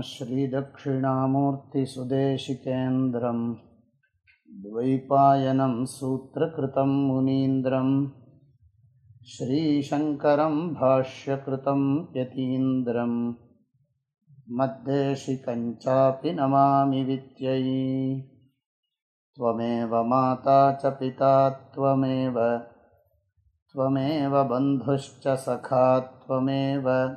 श्रीदक्षिणामूर्तिसुदेशिकेन्द्रं द्वैपायनं सूत्रकृतं मुनीन्द्रं श्रीशङ्करं भाष्यकृतं यतीन्द्रं मद्देशिकञ्चापि नमामि विद्यै। त्वमेव माता च पिता त्वमेव त्वमेव बन्धुश्च सखा त्वमेव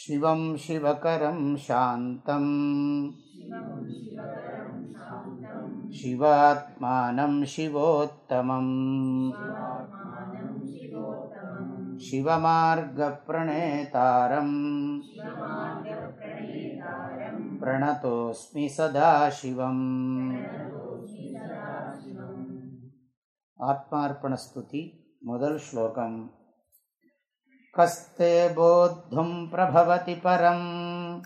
शिवं शिवकरं शान्तम् शिवात्मानं शिवोत्तमम् शिवमार्गप्रणेतारम् प्रणतोऽस्मि सदाशिवम्। आत्मार्पणस्तुति मुदर् श्लोकम्। कस्ते बोद्धुम् प्रभवति परम्।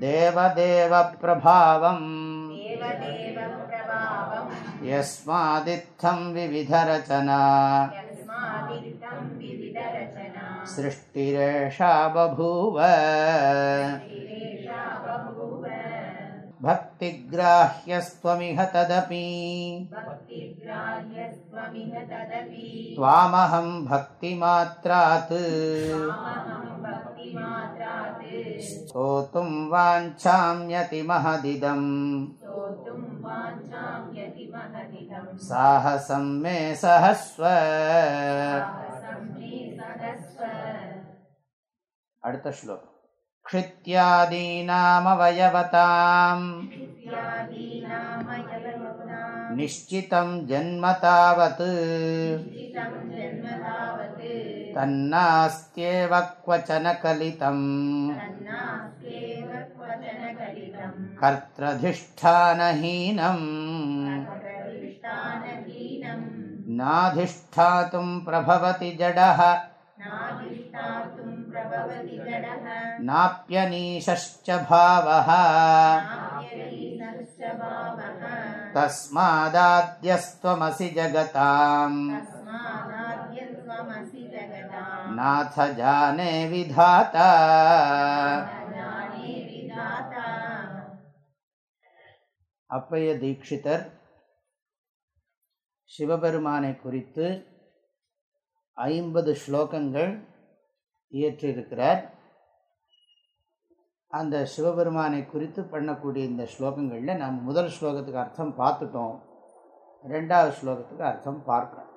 देवदेव प्रभावम्। यस्मादित्थं विविधरचना सृष्टिरेषा बभूव। भक्तिग्राह्यस्त्वमिह तदपि। त्वामहं भक्तिमात्रात् स्तोतुं वाञ्छाम्यतिमहदिदम् साहसं मे सहस्व அடுத்த ஸ்லோகம் क्षित्यादीनामवयवताम् निश्चितं जन्म तावत्। तन्नास्त्येव क्वचन कलितम् कर्त्रधिष्ठानहीनम् नाधिष्ठातुं प्रभवति जडः। नाप्यनीशश्च भावः तस्मादाद्यस्त्वमसि जगताम् नाथ जाने विधाता அப்பைய தீட்சிதர் சிவபெருமானை குறித்து ஐம்பது ஸ்லோகங்கள் இயற்றியிருக்கிறார் அந்த சிவபெருமானை குறித்து பண்ணக்கூடிய இந்த ஸ்லோகங்களில் நாம் முதல் ஸ்லோகத்துக்கு அர்த்தம் பார்த்துட்டோம். ரெண்டாவது ஸ்லோகத்துக்கு அர்த்தம் பார்க்கணும்.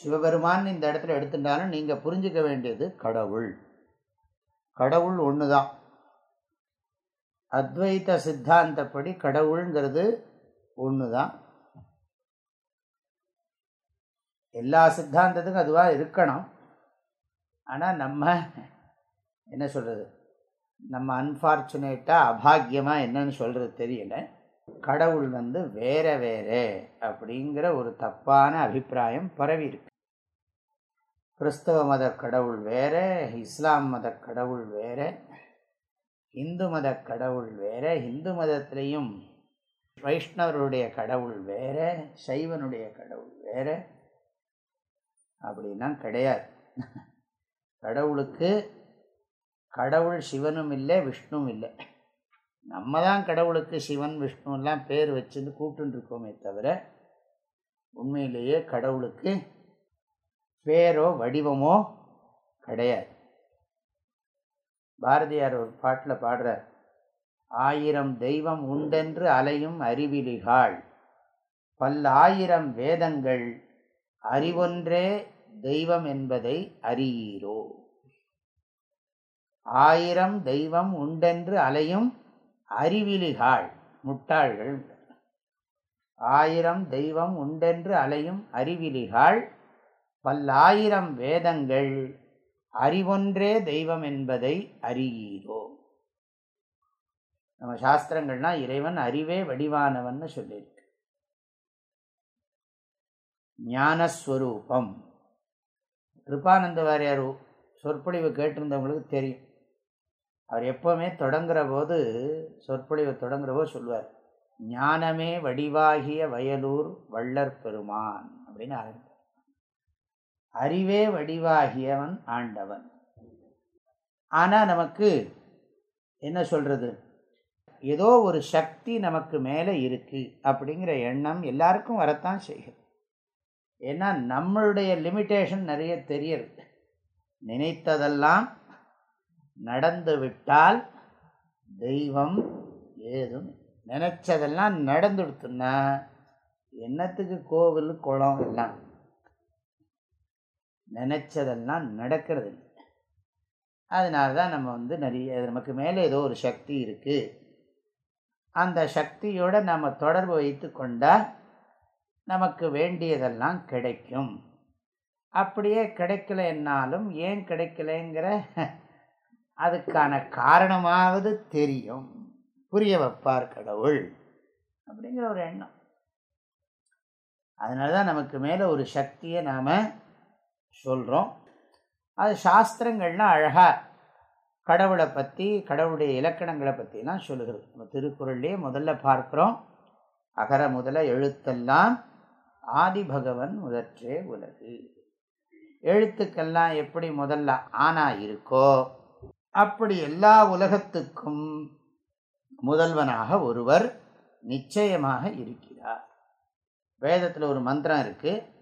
சிவபெருமான் இந்த இடத்துல எடுத்துட்டாலும் நீங்கள் புரிஞ்சுக்க வேண்டியது கடவுள். கடவுள் ஒன்று தான் அத்வைத சித்தாந்தப்படி கடவுளுங்கிறது ஒன்று தான் எல்லா சித்தாந்தத்துக்கும் அதுவாக இருக்கணும். ஆனால் நம்ம என்ன சொல்கிறது நம்ம அன்ஃபார்ச்சுனேட்டாக அபாகியமாக என்னன்னு சொல்கிறது தெரியல. கடவுள் வந்து வேற வேறு அப்படிங்கிற ஒரு தப்பான அபிப்பிராயம் பரவி இருக்கு. கிறிஸ்தவ மத கடவுள் வேறு இஸ்லாம் மத கடவுள் வேற இந்து மத கடவுள் வேறு இந்து மதத்திலையும் வைஷ்ணவருடைய கடவுள் வேறு சைவனுடைய கடவுள் வேறு அப்படிலாம் கிடையாது. கடவுளுக்கு கடவுள் சிவனும் இல்லை விஷ்ணுவும் இல்லை. நம்ம தான் கடவுளுக்கு சிவன் விஷ்ணுலாம் பேர் வச்சுன்னு கூப்பிட்டுருக்கோமே தவிர உண்மையிலேயே கடவுளுக்கு பேரோ வடிவமோ கிடையாது. பாரதியார் ஒரு பாட்டில் பாடுறார் ஆயிரம் தெய்வம் உண்டென்று அலையும் அறிவிலிகாள். பல்லாயிரம் வேதங்கள் அறிவொன்றே தெய்வம் என்பதை அறியீரோ? ஆயிரம் தெய்வம் உண்டென்று அலையும் அறிவிலிகாள் முட்டாள்கள். ஆயிரம் தெய்வம் உண்டென்று அலையும் அறிவிலிகாள் பல்லாயிரம் வேதங்கள். அறிவொன்றே தெய்வம் என்பதை அறியீரோ? நம்ம சாஸ்திரங்கள்னா இறைவன் அறிவே வடிவானவன் சொல்லியிருக்கு. ஞானஸ்வரூபம். கிருபானந்த வாரியார் சொற்பொழிவு கேட்டிருந்தவங்களுக்கு தெரியும். அவர் எப்போவுமே தொடங்குற போது சொற்பொழிவை தொடங்குற போது சொல்லுவார் ஞானமே வடிவாகிய வயலூர் வள்ளற் பெருமான் அப்படின்னு ஆரம்பித்தார் அறிவே வடிவாகியவன் ஆண்டவன். ஆனால் நமக்கு என்ன சொல்கிறது ஏதோ ஒரு சக்தி நமக்கு மேலே இருக்குது அப்படிங்கிற எண்ணம் எல்லாருக்கும் வரத்தான் செய்கிறது. ஏன்னா நம்மளுடைய லிமிட்டேஷன் நிறைய தெரியறது. நினைத்ததெல்லாம் நடந்து விட்டால் தெய்வம் ஏதும் நினச்சதெல்லாம் நடந்துடுத்துன்னா என்னத்துக்கு கோவில் குளம் எல்லாம்? நினச்சதெல்லாம் நடக்கிறது இல்லை. அதனால தான் நம்ம வந்து நிறைய நமக்கு மேலே ஏதோ ஒரு சக்தி இருக்குது அந்த சக்தியோடு நம்ம தொடர்பு வைத்து கொண்டால் நமக்கு வேண்டியதெல்லாம் கிடைக்கும். அப்படியே கிடைக்கலன்னாலும் ஏன் கிடைக்கலைங்கிற அதுக்கான காரணமாவது தெரியும். புரிய வைப்பார் கடவுள் அப்படிங்கிற ஒரு எண்ணம். அதனால தான் நமக்கு மேலே ஒரு சக்தியை நாம் சொல்கிறோம் அது சாஸ்திரங்கள்லாம் அழகாக கடவுளை பற்றி கடவுளுடைய இலக்கணங்களை பற்றிலாம் சொல்லுகிறது. நம்ம திருக்குறள்லேயே முதல்ல பார்க்குறோம். அகர முதல எழுத்தெல்லாம் ஆதி பகவன் முதற்றே உலகு. எழுத்துக்கெல்லாம் எப்படி முதல்ல ஆனா இருக்கோ அப்படி எல்லா உலகத்துக்கும் முதல்வனாக ஒருவர் நிச்சயமாக இருக்கிறார். வேதத்தில் ஒரு மந்திரம் இருக்கு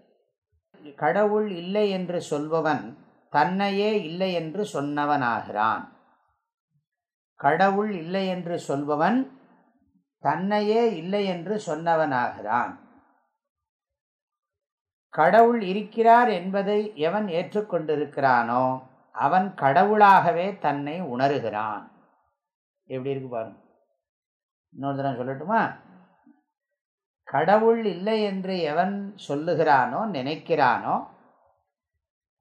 கடவுள் இல்லை என்று சொல்பவன் தன்னையே இல்லை என்று சொன்னவனாகிறான். கடவுள் இல்லை என்று சொல்பவன் தன்னையே இல்லை என்று சொன்னவனாகிறான். கடவுள் இருக்கிறார் என்பதை எவன் ஏற்றுக்கொண்டிருக்கிறானோ அவன் கடவுளாகவே தன்னை உணர்கிறான். எப்படி இருக்கு பாருங்க. இன்னொரு தடவை சொல்லட்டுமா? கடவுள் இல்லை என்று எவன் சொல்லுகிறானோ நினைக்கிறானோ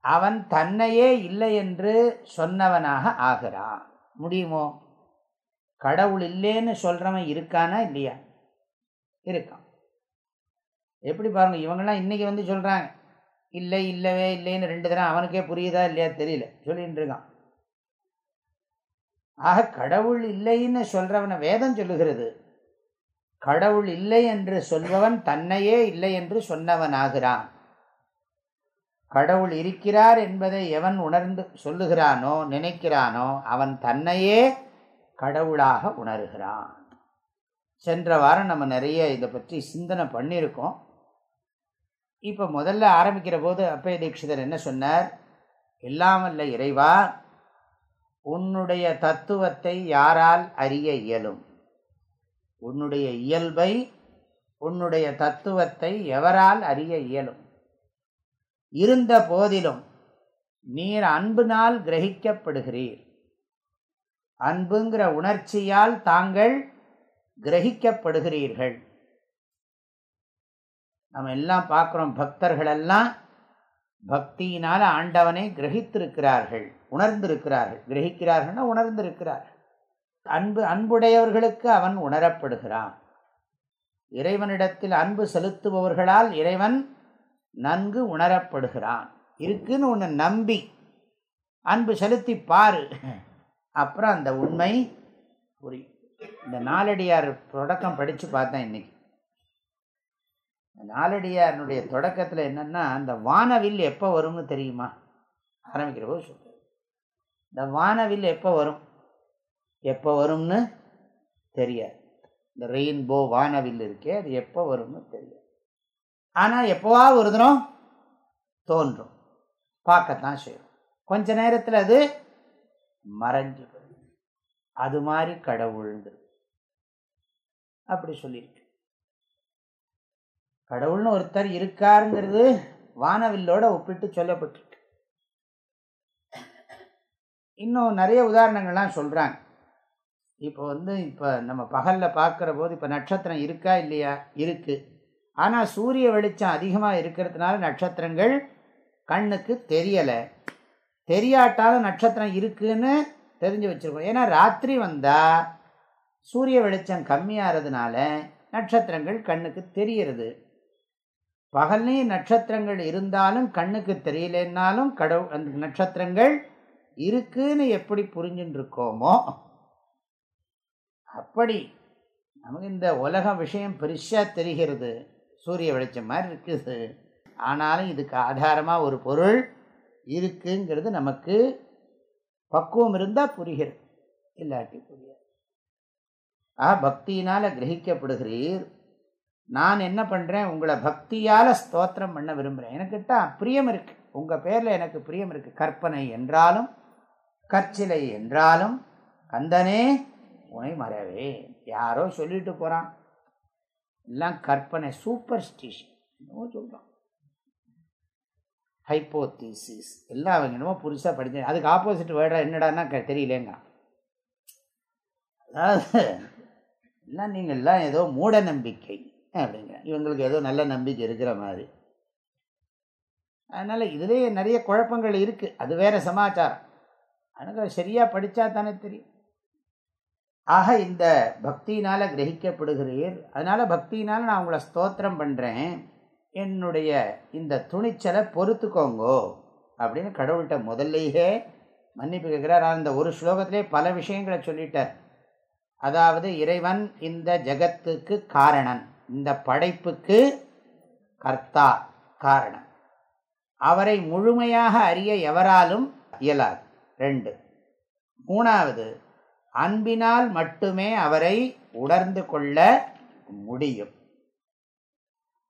அவன் தன்னையே இல்லை என்று சொன்னவனாக ஆகிறான். முடியுமோ? கடவுள் இல்லைன்னு சொல்கிறவன் இருக்கானா இல்லையா? இருக்கான். எப்படி பாருங்கள் இவங்கெல்லாம் இன்றைக்கி வந்து சொல்கிறாங்க இல்லை இல்லவே இல்லைன்னு ரெண்டு தினம் அவனுக்கே புரியுதா இல்லையா தெரியல சொல்லிட்டு இருக்கான். ஆக கடவுள் இல்லைன்னு சொல்கிறவனை வேதம் சொல்லுகிறது. கடவுள் இல்லை என்று சொல்பவன் தன்னையே இல்லை என்று சொன்னவனாகிறான். கடவுள் இருக்கிறார் என்பதை எவன் உணர்ந்து சொல்லுகிறானோ நினைக்கிறானோ அவன் தன்னையே கடவுளாக உணர்கிறான். சென்ற வாரம் நம்ம நிறைய இதை பற்றி சிந்தனை பண்ணியிருக்கோம். இப்போ முதல்ல ஆரம்பிக்கிற போது அப்பய தீட்சிதர் என்ன சொன்னார்? எல்லாம் இறைவா உன்னுடைய தத்துவத்தை யாரால் அறிய இயலும்? உன்னுடைய இயல்பை உன்னுடைய தத்துவத்தை எவரால் அறிய இயலும்? இருந்த போதிலும் நீர் அன்பினால் கிரகிக்கப்படுகிறீர். அன்புங்கிற உணர்ச்சியால் தாங்கள் கிரகிக்கப்படுகிறீர்கள். நம்ம எல்லாம் பார்க்குறோம் பக்தர்கள் எல்லாம் பக்தியினால் ஆண்டவனை கிரகித்திருக்கிறார்கள் உணர்ந்திருக்கிறார்கள். கிரகிக்கிறார்கள்னா உணர்ந்திருக்கிறார்கள் அன்பு அன்புடையவர்களுக்கு அவன் உணரப்படுகிறான். இறைவனிடத்தில் அன்பு செலுத்துபவர்களால் இறைவன் நன்கு உணரப்படுகிறான். இருக்குன்னு ஒன்று நம்பி அன்பு செலுத்தி பாரு. அப்புறம் அந்த உண்மை புரியும். இந்த நாலடியார் தொடக்கம் படித்து பார்த்தேன் இன்னைக்கு. நாலடியாரனுடைய தொடக்கத்தில் என்னென்னா அந்த வானவில் எப்போ வரும்னு தெரியுமா? ஆரம்பிக்கிற போது இந்த வானவில் எப்போ வரும்? எப்போ வரும்னு தெரியாது. இந்த ரெயின்போ வானவில் இருக்கே அது எப்போ வரும்னு தெரியாது. ஆனால் எப்போவா ஒரு தினம் தோன்றும். பார்க்கத்தான் செய்யும். கொஞ்ச நேரத்தில் அது மறைஞ்சு அது மாதிரி கடவுள்ந்து அப்படி சொல்லியிருக்கு. கடவுள்னு ஒருத்தர் இருக்காருங்கிறது வானவில்லோட ஒப்பிட்டு சொல்லப்பட்டிருக்கு. இன்னும் நிறைய உதாரணங்கள்லாம் சொல்கிறாங்க இப்போ வந்து இப்போ நம்ம பகலில் பார்க்குற போது இப்போ நட்சத்திரம் இருக்கா இல்லையா? இருக்குது ஆனால் சூரிய வெளிச்சம் அதிகமாக இருக்கிறதுனால நட்சத்திரங்கள் கண்ணுக்கு தெரியலை. தெரியாட்டாலும் நட்சத்திரம் இருக்குதுன்னு தெரிஞ்சு வச்சுருக்கோம். ஏன்னா ராத்திரி வந்தால் சூரிய வெளிச்சம் கம்மியாகிறதுனால நட்சத்திரங்கள் கண்ணுக்கு தெரிகிறது பகல்லையும் நட்சத்திரங்கள் இருந்தாலும் கண்ணுக்கு தெரியலன்னாலும் கடவு அந்த நட்சத்திரங்கள் இருக்குன்னு எப்படி புரிஞ்சுட்டு இருக்கோமோ அப்படி நமக்கு இந்த உலக விஷயம் பெருசாக தெரிகிறது. சூரிய வெளிச்சம் மாதிரி இருக்குது. ஆனாலும் இதுக்கு ஆதாரமாக ஒரு பொருள் இருக்குங்கிறது நமக்கு பக்குவம் இருந்தால் புரிகிறது. இல்லாட்டி புரியாது. ஆ பக்தியினால் கிரகிக்கப்படுகிறீர். நான் என்ன பண்ணுறேன் உங்களை பக்தியால் ஸ்தோத்திரம் பண்ண விரும்புகிறேன் எனக்கிட்ட பிரியம் இருக்குது உங்கள் பேரில் எனக்கு பிரியம் இருக்குது கற்பனை என்றாலும் கற்சிலை என்றாலும் கந்தனே உனை மறவே. யாரோ சொல்லிட்டு போகிறான் எல்லாம் கற்பனை சூப்பர் ஸ்டிஷன் என்னமோ சொல்கிறான் ஹைப்போதீசிஸ் எல்லாம் அவங்க என்னமோ புதுசாக படித்தேன் அதுக்கு ஆப்போசிட் வேர்டாக என்னடான்னா தெரியலேங்க அதாவது எல்லாம் நீங்கள்லாம் ஏதோ மூட நம்பிக்கை அப்படிங்க இவங்களுக்கு ஏதோ நல்ல நம்பிக்கை இருக்கிற மாதிரி. அதனால் இதுலேயே நிறைய குழப்பங்கள் இருக்குது அது வேறு சமாச்சாரம். ஆனால் சரியாக படித்தா தானே தெரியும். ஆக இந்த பக்தியினால் கிரகிக்கப்படுகிறீர். அதனால் பக்தியினால் நான் உங்களை ஸ்தோத்திரம் பண்ணுறேன் என்னுடைய இந்த துணிச்சலை பொறுத்துக்கோங்கோ அப்படின்னு கடவுள்கிட்ட முதல்லையே மன்னிப்பு கேட்குறார். அந்த ஒரு ஸ்லோகத்திலே பல விஷயங்களை சொல்லிட்டார். அதாவது இறைவன் இந்த ஜகத்துக்கு காரணன். இந்த படைப்புக்கு கர்த்தா காரணம். அவரை முழுமையாக அறிய எவராலும் இயலாது. ரெண்டு. மூணாவது அன்பினால் மட்டுமே அவரை உணர்ந்து கொள்ள முடியும்.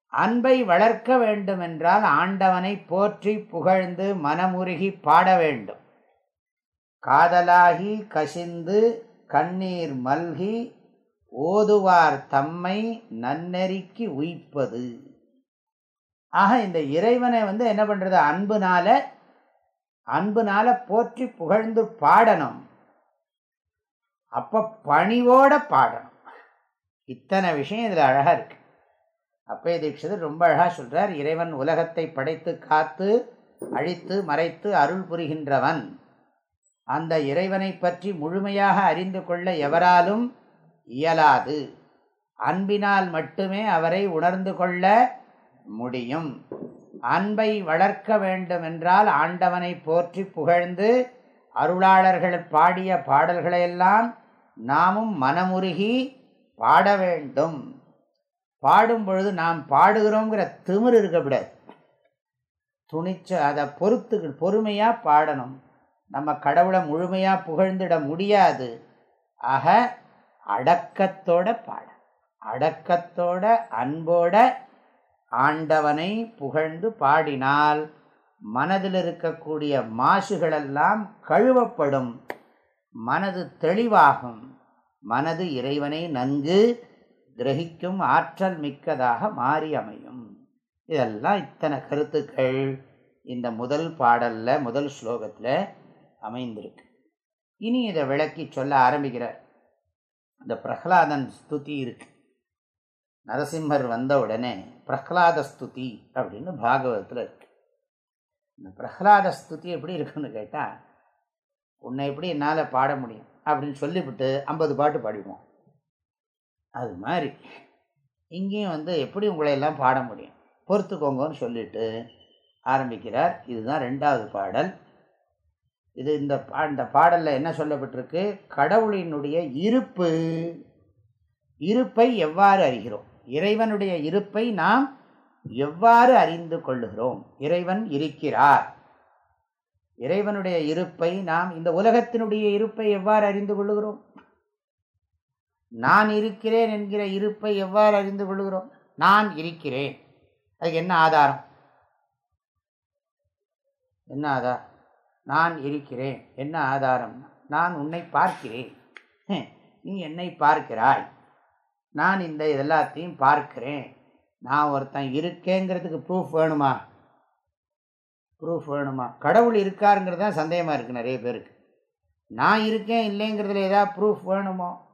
அன்பை வளர்க்க வேண்டுமென்றால் ஆண்டவனை போற்றி புகழ்ந்து மனமுருகி பாட வேண்டும். காதலாகி கசிந்து கண்ணீர் மல்கி ஓதுவார் தம்மை நன்னெறிக்கு உய்ப்பது ஆக இந்த இறைவனை வந்து என்ன பண்ணுறது அன்புனால அன்புனால போற்றி புகழ்ந்து பாடணும். அப்போ பணிவோட பாடணும். இத்தனை விஷயம் இதில் அழகாக இருக்கு. அப்பய தீட்சிதர் ரொம்ப அழகாக சொல்கிறார் இறைவன் உலகத்தை படைத்து காத்து அழித்து மறைத்து அருள் புரிகின்றவன். அந்த இறைவனை பற்றி முழுமையாக அறிந்து கொள்ள எவராலும் இயலாது. அன்பினால் மட்டுமே அவரை உணர்ந்து கொள்ள முடியும். அன்பை வளர்க்க வேண்டுமென்றால் ஆண்டவனை போற்றி புகழ்ந்து அருளாளர்கள் பாடிய பாடல்களையெல்லாம் நாமும் மனமுருகி பாட வேண்டும். பாடும் பொழுது நாம் பாடுகிறோங்கிற திமிர் இருக்கக்கூடாது. துணிச்ச அதை பொறுத்து பொறுமையாக பாடணும். நம்ம கடவுளை முழுமையாக புகழ்ந்திட முடியாது. ஆக அடக்கத்தோட பாட. அடக்கத்தோட அன்போட ஆண்டவனை புகழ்ந்து பாடினால் மனதில் இருக்கக்கூடிய மாசுகளெல்லாம் கழுவப்படும். மனது தெளிவாகும். மனது இறைவனை நன்கு கிரகிக்கும் ஆற்றல் மிக்கதாக மாறி அமையும். இதெல்லாம் இத்தனை கருத்துக்கள் இந்த முதல் பாடலில் முதல் ஸ்லோகத்தில் அமைந்திருக்கு. இனி இதை விளக்கி சொல்ல ஆரம்பிக்கிறார் இந்த பிரகலாதன் ஸ்துதி இருக்கு. நரசிம்மர் வந்த உடனே பிரகலாத ஸ்துதி அப்படின்னு பாகவதத்தில் இருக்கு. இந்த பிரகலாத ஸ்துதி எப்படி இருக்குன்னு கேட்டால் உன்னை எப்படி என்னால் பாட முடியும்? அப்படின்னு சொல்லிவிட்டு ஐம்பது பாட்டு பாடிவோம் அது மாதிரி இங்கேயும் வந்து எப்படி உங்களை எல்லாம் பாட முடியும்? பொறுத்துக்கோங்கன்னு சொல்லிட்டு ஆரம்பிக்கிறார். இதுதான் ரெண்டாவது பாடல். இது இந்த பா இந்த பாடலில் என்ன சொல்லப்பட்டிருக்கு? கடவுளினுடைய இருப்பு. இருப்பை எவ்வாறு அறிகிறோம்? இறைவனுடைய இருப்பை நாம் எவ்வாறு அறிந்து கொள்ளுகிறோம்? இறைவன் இருக்கிறார். இறைவனுடைய இருப்பை நாம் இந்த உலகத்தினுடைய இருப்பை எவ்வாறு அறிந்து கொள்ளுகிறோம்? நான் இருக்கிறேன் என்கிற இருப்பை எவ்வாறு அறிந்து கொள்கிறோம் நான் இருக்கிறேன். அதுக்கு என்ன ஆதாரம்? என்ன ஆதாரம்? நான் இருக்கிறேன். என்ன ஆதாரம்? நான் உன்னை பார்க்கிறேன். நீ என்னை பார்க்கிறாய். நான் இந்த எல்லாத்தையும் பார்க்கிறேன். நான் ஒருத்தன் இருக்கேங்கிறதுக்கு ப்ரூஃப் வேணுமா? ப்ரூஃப் வேணுமா? கடவுள் இருக்காருங்கிறது தான் சந்தேகமாக இருக்குது நிறைய பேருக்கு. நான் இருக்கேன் இல்லைங்கிறதுல ஏதாவது ப்ரூஃப் வேணுமோ?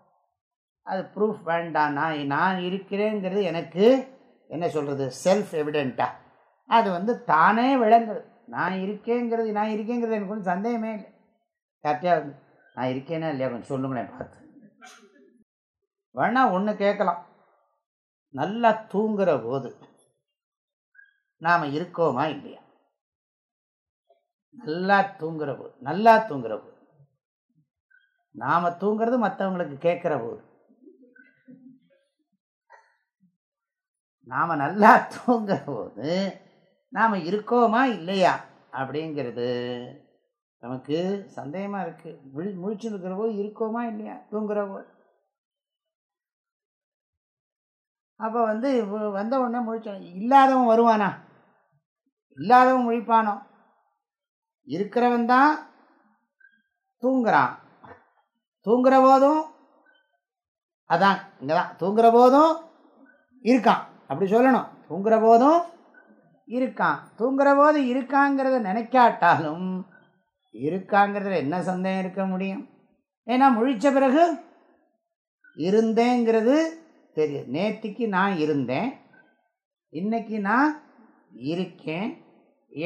அது ப்ரூஃப் வேண்டாம். நான் நான் இருக்கிறேங்கிறது எனக்கு என்ன சொல்கிறது செல்ஃப் எவிடெண்ட்டாக அது வந்து தானே விளங்குது. நான் இருக்கேங்கிறது நான் இருக்கேங்கிறது எனக்கு கொஞ்சம் சந்தேகமே இல்லை. யார்கிட்டயா நான் இருக்கேனா இல்லையா? கொஞ்சம் சொல்லுங்களேன் பார்த்து. வேணா ஒன்று கேட்கலாம். நல்லா தூங்குற போது நாம் இருக்கோமா இல்லையா? நல்லா தூங்குற போது நல்லா தூங்குற போது. நாம் தூங்குறது மற்றவங்களுக்கு கேட்குற போது. நாம் நல்லா தூங்குற போது நாம் இருக்கோமா இல்லையா? அப்படிங்கிறது நமக்கு சந்தேகமாக இருக்குது விழி முழிச்சுருக்கிற இருக்கோமா இல்லையா? தூங்குறவோ. அப்போ வந்து வந்த உடனே முழிச்சோம் இல்லாதவன் வருவானா? இல்லாதவன் முழிப்பானோ? இருக்கிறவன் தான் தூங்குறான். தூங்குற போதும் அதான் இங்கே தான் தூங்குற போதும் இருக்கான். அப்படி சொல்லணும். தூங்குற போதும் இருக்கான். தூங்குற போது இருக்காங்கிறத நினைக்காட்டாலும் இருக்காங்கிறதுல என்ன சந்தேகம் இருக்க முடியும்? ஏன்னா முழிச்ச பிறகு இருந்தேங்கிறது தெரியும். நேத்திக்கு நான் இருந்தேன். இன்னைக்கு நான் இருக்கேன்.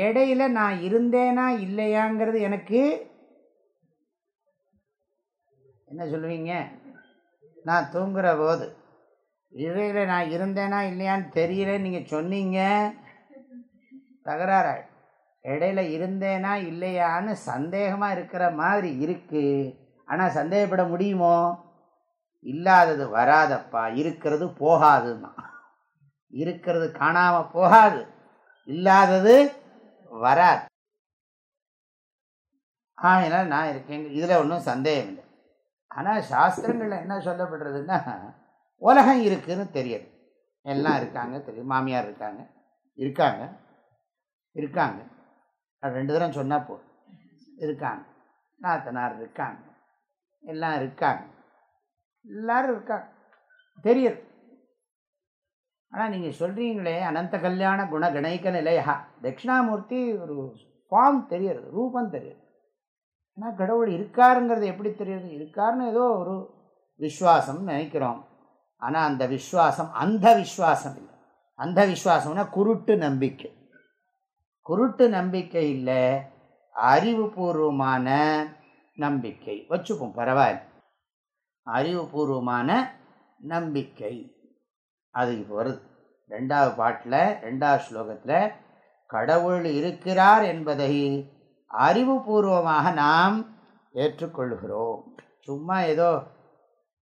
இடையில நான் இருந்தேனா இல்லையாங்கிறது எனக்கு என்ன சொல்லுவீங்க நான் தூங்குற போது இடையில நான் இருந்தேனா இல்லையான்னு தெரியலன்னு நீங்கள் சொன்னீங்க. தகராறு இடையில இருந்தேனா இல்லையான்னு சந்தேகமாக இருக்கிற மாதிரி இருக்குது ஆனால் சந்தேகப்பட முடியுமோ? இல்லாதது வராதப்பா. இருக்கிறது போகாதுன்னா இருக்கிறது காணாமல் போகாது. இல்லாதது வராது. ஆகினால் நான் இருக்கேன். இதில் ஒன்றும் சந்தேகம் இல்லை. ஆனால் சாஸ்திரங்களில் என்ன சொல்லப்படுறதுன்னா உலகம் இருக்குதுன்னு தெரியுது. எல்லாம் இருக்காங்க தெரியும். மாமியார் இருக்காங்க இருக்காங்க. இருக்காங்க. அது ரெண்டு தரம் சொன்னால் போதும். இருக்காங்க. நாத்தனார் இருக்காங்க. எல்லாம் இருக்காங்க. எல்லாரும் இருக்காங்க. தெரியுது. ஆனால் நீங்கள் சொல்கிறீங்களே அனந்த கல்யாண குண கணைக்க நிலையா? தட்சிணாமூர்த்தி ஒரு ஃபார்ம் தெரியுது ரூபம் தெரியுது. ஆனால் கடவுள் இருக்காருங்கிறது எப்படி தெரியுது? இருக்காருன்னு ஏதோ ஒரு விஸ்வாசம் நினைக்கிறோம். ஆனால் அந்த விஸ்வாசம் அந்த விஸ்வாசம் இல்லை. அந்த விஸ்வாசம்னா குருட்டு நம்பிக்கை. குருட்டு நம்பிக்கை இல்லை அறிவுபூர்வமான நம்பிக்கை. வச்சுப்போம் பரவாயில்ல. அறிவுபூர்வமான நம்பிக்கை. அது இப்போ வருது. ரெண்டாவது பாட்டில் ரெண்டாவது ஸ்லோகத்தில் கடவுள் இருக்கிறார் என்பதை அறிவுபூர்வமாக நாம் ஏற்றுக்கொள்கிறோம். சும்மா ஏதோ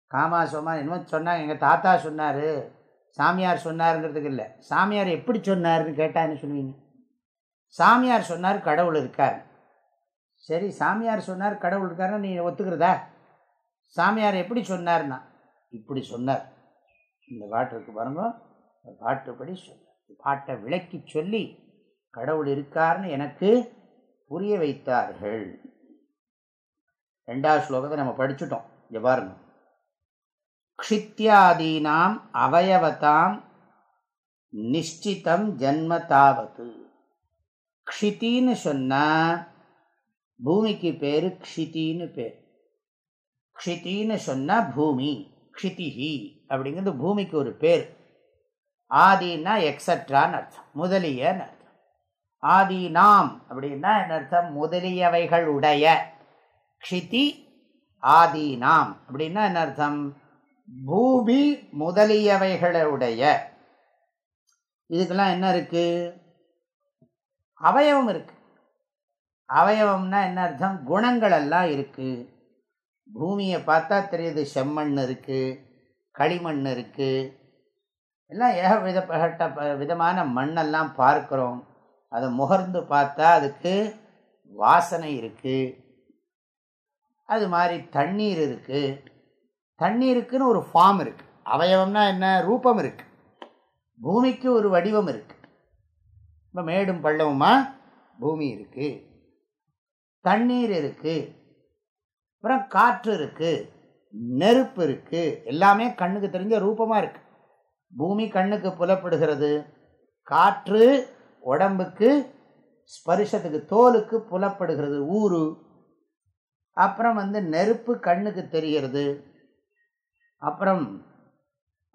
காமா சோமா என்னமோ சொன்னாங்க எங்கள் தாத்தா சொன்னார் சாமியார் சொன்னாருங்கிறதுக்கு இல்லை. சாமியார் எப்படி சொன்னார்னு கேட்டால் என்ன சொல்லுவீங்க. சாமியார் சொன்னார் கடவுள் இருக்கார். சரி சாமியார் சொன்னார் கடவுள் இருக்காருன்னா நீ ஒத்துக்கிறதா? சாமியார் எப்படி சொன்னார்னா இப்படி சொன்னார். இந்த பாட்டு இருக்கு பாருங்க பாட்டுப்படி சொன்னார். பாட்டை விளக்கி சொல்லி கடவுள் இருக்காருன்னு எனக்கு புரிய வைத்தார்கள். ரெண்டாவது ஸ்லோகத்தை நம்ம படிச்சுட்டோம் இங்கே பாருங்க. க்ஷித்யாதீனாம் அவயவதாம் நிஷ்டிதம் ஜன்ம தாவத்து க்ஷித்தின்னு சொன்னால் பூமிக்கு பேர் க்ஷித்தின்னு பேர். க்ஷித்தின்னு சொன்னால் பூமி க்ஷிதிஹி அப்படிங்கிறது பூமிக்கு ஒரு பேர். ஆதினா எக்ஸட்ரான்னு அர்த்தம் முதலியன்னு அர்த்தம். நாம் அப்படின்னா என்ன அர்த்தம்? முதலியவைகள் உடைய. க்ஷிதி ஆதீனாம் அப்படின்னா என்ன அர்த்தம்? பூமி முதலியவைகளுடைய இதுக்கெல்லாம் என்ன இருக்குது அவயவம் இருக்குது அவயவம்னா என்ன அர்த்தம்? குணங்கள் எல்லாம் இருக்குது பூமியை பார்த்தா தெரியுது செம்மண் இருக்குது களிமண் இருக்குது எல்லாம் ஏக விதப்பட்ட ப- விதமான மண்ணெல்லாம் பார்க்குறோம். அதை முகர்ந்து பார்த்தா அதுக்கு வாசனை இருக்குது அது மாதிரி தண்ணீர் இருக்குது தண்ணீருக்குன்னு ஒரு ஃபார்ம் இருக்குது அவயவம்னா என்ன? ரூபம் இருக்குது பூமிக்கு ஒரு வடிவம் இருக்குது இப்போ மேடும் பள்ளவுமா பூமி இருக்கு. தண்ணீர் இருக்கு. அப்புறம் காற்று இருக்கு. நெருப்பு இருக்கு. எல்லாமே கண்ணுக்கு தெரிஞ்ச ரூபமாக இருக்கு. பூமி கண்ணுக்கு புலப்படுகிறது. காற்று உடம்புக்கு ஸ்பரிசத்துக்கு தோலுக்கு புலப்படுகிறது. ஊரு அப்புறம் வந்து நெருப்பு கண்ணுக்கு தெரிகிறது. அப்புறம்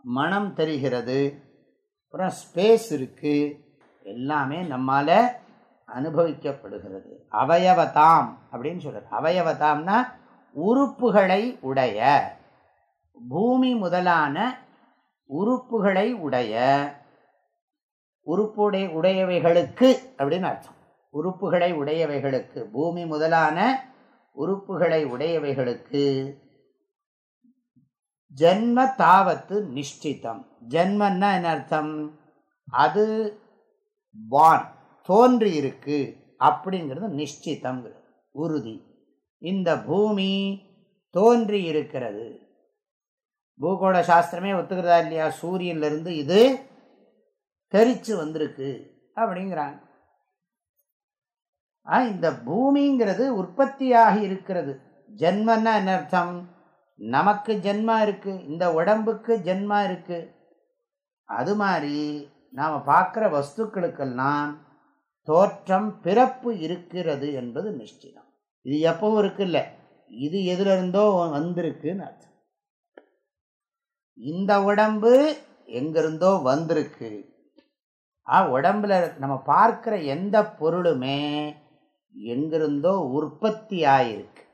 மனம் தெரிகிறது. அப்புறம் ஸ்பேஸ் இருக்குது எல்லாமே நம்மால் அனுபவிக்கப்படுகிறது. அவயவதாம் அப்படின்னு சொல்றது அவயவதாம்னா உறுப்புகளை உடைய பூமி முதலான உறுப்புகளை உடைய உறுப்புடைய உடையவைகளுக்கு அப்படின்னு அர்த்தம். உறுப்புகளை உடையவைகளுக்கு பூமி முதலான உறுப்புகளை உடையவைகளுக்கு. ஜென்ம தாவத்து நிஷ்டிதம். ஜென்மன்னா என்ன அர்த்தம்? அது பான் தோன்றி இருக்கு அப்படிங்கிறது நிஷ்டிதம்ங்கிறது உறுதி. இந்த பூமி தோன்றி இருக்கிறது பூகோள சாஸ்திரமே ஒத்துக்கிறதா இல்லையா? சூரியன்லேருந்து இது தெரிச்சு வந்திருக்கு அப்படிங்கிறாங்க. ஆ, இந்த பூமிங்கிறது உற்பத்தியாகி இருக்கிறது. ஜென்மன்னா என்ன அர்த்தம்? நமக்கு ஜென்மா இருக்குது இந்த உடம்புக்கு ஜென்மா இருக்குது அது மாதிரி நாம் பார்க்குற வஸ்துக்களுக்கெல்லாம் தோற்றம் பிறப்பு இருக்கிறது என்பது நிச்சயம். இது எப்பவும் இருக்குல்ல? இது எதுல இருந்தோ வந்திருக்குன்னு அர்த்தம். இந்த உடம்பு எங்கிருந்தோ வந்திருக்கு. ஆ உடம்புல நம்ம பார்க்குற எந்த பொருளுமே எங்கிருந்தோ உற்பத்தி ஆயிருக்கு.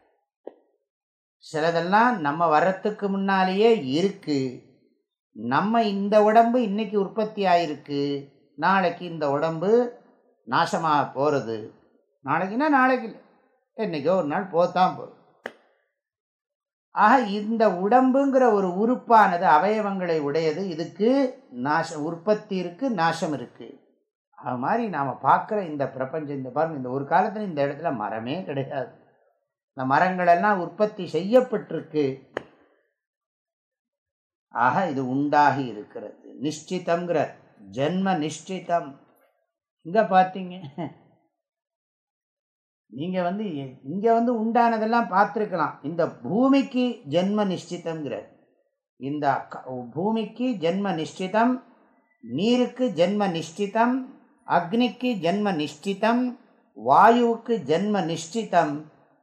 சிலதெல்லாம் நம்ம வர்றதுக்கு முன்னாலேயே இருக்குது நம்ம இந்த உடம்பு இன்னைக்கு உற்பத்தி ஆயிருக்கு. நாளைக்கு இந்த உடம்பு நாசமாக போகிறது நாளைக்குன்னா நாளைக்கு இல்லை. என்னைக்கோ ஒரு நாள் போத்தான் போகுது ஆக இந்த உடம்புங்கிற ஒரு உறுப்பானது அவயவங்களை உடையது. இதுக்கு நாசம் உற்பத்தி இருக்கு நாசம் இருக்குது அது மாதிரி நாம் பார்க்குற இந்த பிரபஞ்சம் இந்த பாருங்கள் இந்த ஒரு காலத்தில் இந்த இடத்துல மரமே கிடையாது. இந்த மரங்களெல்லாம் உற்பத்தி செய்யப்பட்டிருக்கு. ஆக இது உண்டாகி இருக்கிறது. நிஷ்டிதம்ங்கிற ஜென்ம நிஷ்டிதம். இங்கே பார்த்தீங்க நீங்கள் வந்து இங்கே வந்து உண்டானதெல்லாம் பார்த்துருக்கலாம். இந்த பூமிக்கு ஜென்ம நிஷ்டிதம்ங்கிற இந்த க- பூமிக்கு ஜென்ம நிஷ்டிதம் நீருக்கு ஜென்ம நிஷ்டிதம் அக்னிக்கு ஜென்ம நிஷ்டிதம் வாயுவுக்கு ஜென்ம நிஷ்டிதம்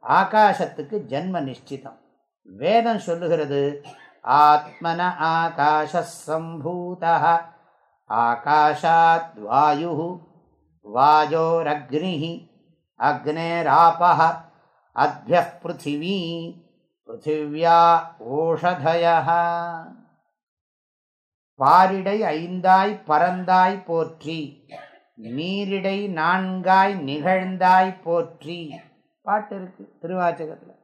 ஆகாசத்துக்கு ஜென்ம நிஷ்டிதம். வேதம் சொல்லுகிறது ஆத்மன ஆகாஷ சம்பூத ஆகாஷாத் வாயு வாயோரக்னி அக்னேராபः அத்ய பிருத்திவி பிருத்திவ்யா ஓஷதய பாரிடை ஐந்தாய் பரந்தாய் போற்றி நீரிடை நான்காய் நிகழ்ந்தாய் போற்றி. பாட்டு இருக்கு திருவாச்சகத்தில்.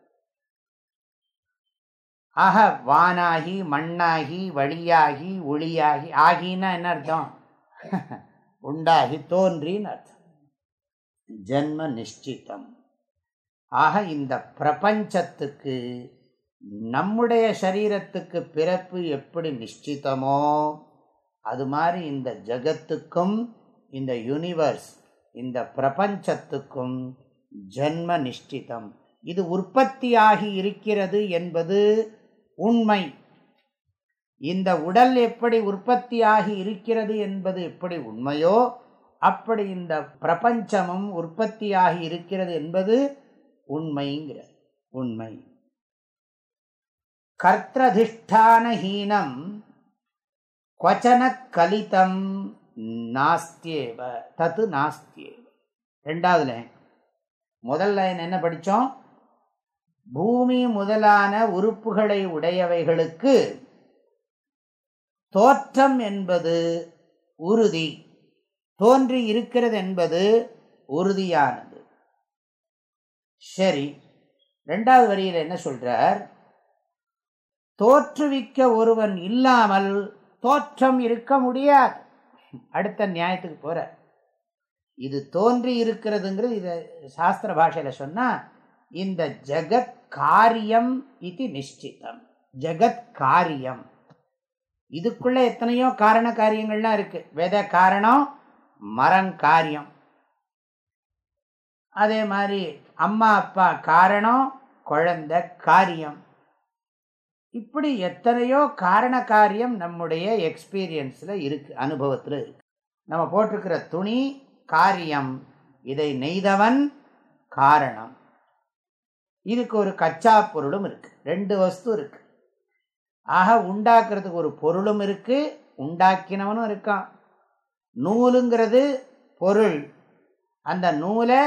ஆக வானாகி மண்ணாகி வழியாகி ஒளியாகி ஆகினா என்ன அர்த்தம்? உண்டாகி தோன்றின்னு அர்த்தம். ஜென்ம நிஷ்டிதம். ஆக இந்த பிரபஞ்சத்துக்கு நம்முடைய சரீரத்துக்கு பிறப்பு எப்படி நிஷ்டிதமோ அது மாதிரி இந்த ஜகத்துக்கும் இந்த யூனிவர்ஸ் இந்த பிரபஞ்சத்துக்கும் ஜென்ம நிஷ்டிதம். இது உற்பத்தியாகி இருக்கிறது என்பது உண்மை. இந்த உடல் எப்படி உற்பத்தியாகி இருக்கிறது என்பது எப்படி உண்மையோ அப்படி இந்த பிரபஞ்சமும் உற்பத்தியாகி இருக்கிறது என்பது உண்மைங்கிற உண்மை. கர்த்ததிஷ்டானஹீனம் கொச்சன கலிதம் நாஸ்தியேவ தத்து நாஸ்தியேவ. ரெண்டாவது லைன் முதல் லைன் என்ன படித்தோம் பூமி முதலான உறுப்புகளை உடையவைகளுக்கு தோற்றம் என்பது உறுதி தோன்றி இருக்கிறது என்பது உறுதியானது. சரி ரெண்டாவது வரியில் என்ன சொல்றார்? தோற்றுவிக்க ஒருவன் இல்லாமல் தோற்றம் இருக்க முடியாது. அடுத்த நியாயத்துக்கு போற. இது தோன்றி இருக்கிறதுங்கிறது இதை சாஸ்திர பாஷையில் சொன்னால் இந்த ஜெகத் காரியம் இது நிஷ்டிதம். ஜெகத் காரியம். இதுக்குள்ள எத்தனையோ காரண காரியங்கள்லாம் இருக்கு. வேத காரணம் மரம் காரியம். அதே மாதிரி அம்மா அப்பா காரணம் குழந்தை காரியம். இப்படி எத்தனையோ காரண காரியம் நம்முடைய எக்ஸ்பீரியன்ஸில் இருக்கு அனுபவத்தில் இருக்கு. நம்ம போட்டிருக்கிற துணி காரியம். இதை நெய்தவன் காரணம். இதுக்கு ஒரு கச்சா பொருளும் இருக்குது ரெண்டு வஸ்து இருக்குது ஆக உண்டாக்குறதுக்கு ஒரு பொருளும் இருக்குது உண்டாக்கினவனும் இருக்கான். நூலுங்கிறது பொருள். அந்த நூலை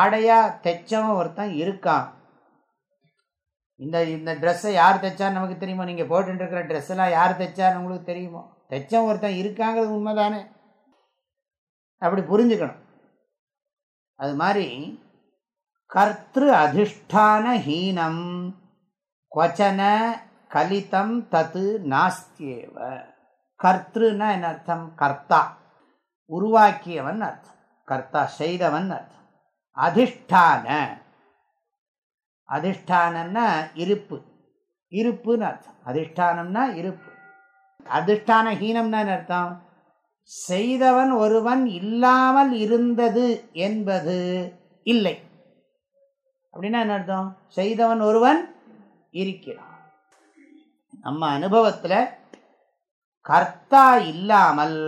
ஆடையாக தைச்சவன் ஒருத்தன் இருக்கான். இந்த இந்த ட்ரெஸ்ஸை யார் தைச்சான்னு நமக்கு தெரியுமா? நீங்கள் போட்டுருக்கிற இருக்கிற ட்ரெஸ் எல்லாம் யார் தைச்சான்னு உங்களுக்கு தெரியுமோ? தைச்சவன் ஒருத்தன் இருக்காங்கிறது உண்மைதானே? அப்படி புரிஞ்சுக்கணும். அது மாதிரி கர்த்திரு அதிஷ்டான ஹீனம் கொச்சன கலிதம் தத்து நாஸ்தியேவ. கர்த்திருன்னா என்ன அர்த்தம்? கர்த்தா. உருவாக்கியவன் அர்த்தம். கர்த்தா செய்தவன் அர்த்தம். அதிஷ்டான. அதிஷ்டானம்னா இருப்பு. இருப்புன்னு அர்த்தம். அதிஷ்டானம்னா இருப்பு. அதிஷ்டான ஹீனம்னா என்ன அர்த்தம்? செய்தவன் ஒருவன் இல்லாமல் இருந்தது என்பது இல்லை. அப்படின்னா என்ன அர்த்தம்? செய்தவன் ஒருவன் இருக்கிறான். நம்ம அனுபவத்தில் கர்த்தா இல்லாமல்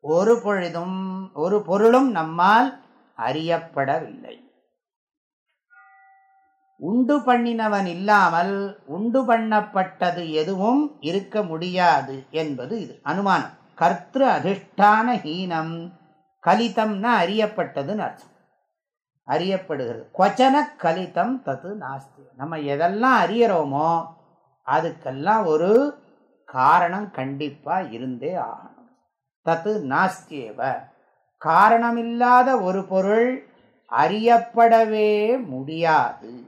ஒரு பொழுதும் ஒரு பொருளும் நம்மால் அறியப்படவில்லை. உண்டு பண்ணினவன் இல்லாமல் உண்டு பண்ணப்பட்டது எதுவும் இருக்க முடியாது என்பது இது. அனுமானம். கர்த்திரு அதிஷ்டான ஹீனம் கலிதம்னா அறியப்பட்டதுன்னு அர்த்தம். அறியப்படுகிறது. கொச்சன கலிதம் தத்து நாஸ்தி. நம்ம எதெல்லாம் அறியறோமோ அதுக்கெல்லாம் ஒரு காரணம் கண்டிப்பாக இருந்தே ஆகணும். தத்து நாஸ்தியேவ. காரணமில்லாத ஒரு பொருள் அறியப்படவே முடியாது.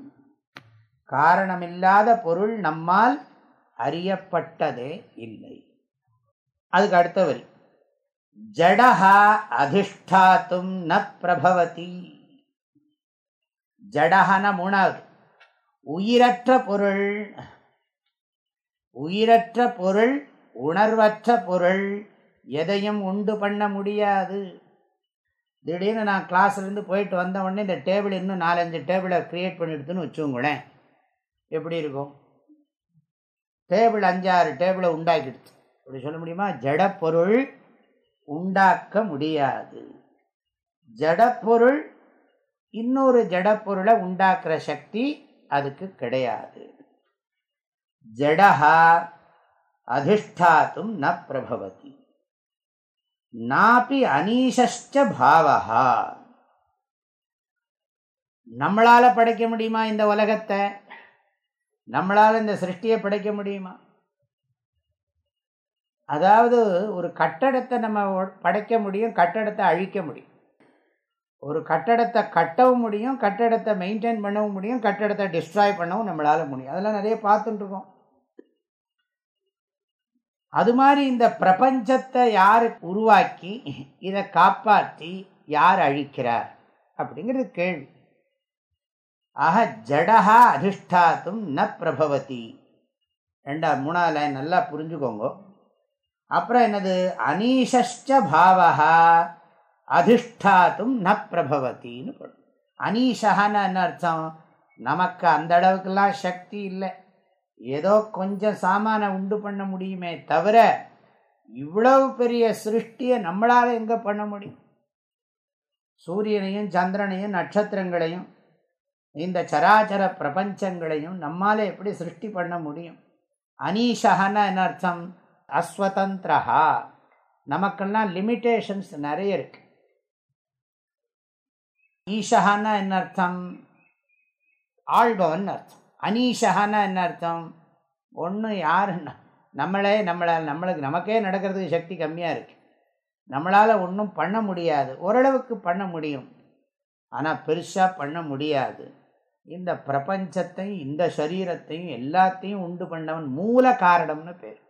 காரணமில்லாத பொருள் நம்மால் அறியப்பட்டதே இல்லை. அதுக்கு அடுத்த வரி. ஜடஹா அதிஷ்டாத்தும் ந பிரபவதி. ஜடகன மூணாவது உயிரற்ற பொருள் உயிரற்ற பொருள் உணர்வற்ற பொருள் எதையும் உண்டு பண்ண முடியாது. திடீர்னு நான் கிளாஸ்லேருந்து போயிட்டு வந்த உடனே இந்த டேபிள் இன்னும் நாலஞ்சு டேபிளை க்ரியேட் பண்ணிடுதுன்னு வச்சுக்கோங்களேன். எப்படி இருக்கும்? டேபிள் அஞ்சாறு டேபிளை உண்டாக்கிடுது அப்படி சொல்ல முடியுமா? ஜடப்பொருள் உண்டாக்க முடியாது. ஜடப்பொருள் இன்னொரு ஜடப்பொருளை உண்டாக்குற சக்தி அதுக்கு கிடையாது. ஜடஹா அதிஷ்டாத்தும் ந பிரபவதி. நாப்பி அனீஷ்ட பாவகா நம்மளால் படைக்க முடியுமா இந்த உலகத்தை? நம்மளால் இந்த சிருஷ்டியை படைக்க முடியுமா? அதாவது ஒரு கட்டடத்தை நம்ம படைக்க முடியும் கட்டடத்தை அழிக்க முடியும். ஒரு கட்டடத்தை கட்டவும் முடியும் கட்டடத்தை மெயின்டைன் பண்ணவும் முடியும் கட்டடத்தை டிஸ்ட்ராய் பண்ணவும் நம்மளால் முடியும். அதெல்லாம் நிறைய பார்த்துட்டுருக்கோம் அது மாதிரி இந்த பிரபஞ்சத்தை யார் உருவாக்கி இதை காப்பாற்றி யார் அழிக்கிறார் அப்படிங்கிறது கேள்வி. ஆக ஜடகா அதிஷ்டாத்தும் ந பிரபவதி. ரெண்டா மூணாவது லைன் நல்லா புரிஞ்சுக்கோங்க. அப்புறம் என்னது? அனீஷ்ச பாவகா அதிஷ்டாத்தும் ந பிரபவத்தின்னு படும் அனீஷகான்னு என்ன அர்த்தம்? நமக்கு அந்த அளவுக்குலாம் சக்தி இல்லை. ஏதோ கொஞ்சம் சாமானை உண்டு பண்ண முடியுமே தவிர இவ்வளவு பெரிய சிருஷ்டியை நம்மளால் எங்கே பண்ண முடியும்? சூரியனையும் சந்திரனையும் நட்சத்திரங்களையும் இந்த சராச்சர பிரபஞ்சங்களையும் நம்மால் எப்படி சிருஷ்டி பண்ண முடியும்? அனீஷகன்னா என்ன அர்த்தம்? அஸ்வதந்திரஹா. நமக்கெல்லாம் லிமிட்டேஷன்ஸ் நிறைய இருக்குது ஈஷகான்னா என்ன அர்த்தம் ஆள்பவன் அர்த்தம். அனீஷகான்னா என்ன அர்த்தம் ஒன்று யாருன்னா நம்மளே நம்மளால் நம்மளுக்கு நமக்கே நடக்கிறதுக்கு சக்தி கம்மியாக இருக்கு. நம்மளால் ஒன்றும் பண்ண முடியாது. ஓரளவுக்கு பண்ண முடியும். ஆனால் பெருசாக பண்ண முடியாது. இந்த பிரபஞ்சத்தையும் இந்த சரீரத்தையும் எல்லாத்தையும் உண்டு பண்ணவன் மூல காரணம்னு பேர்.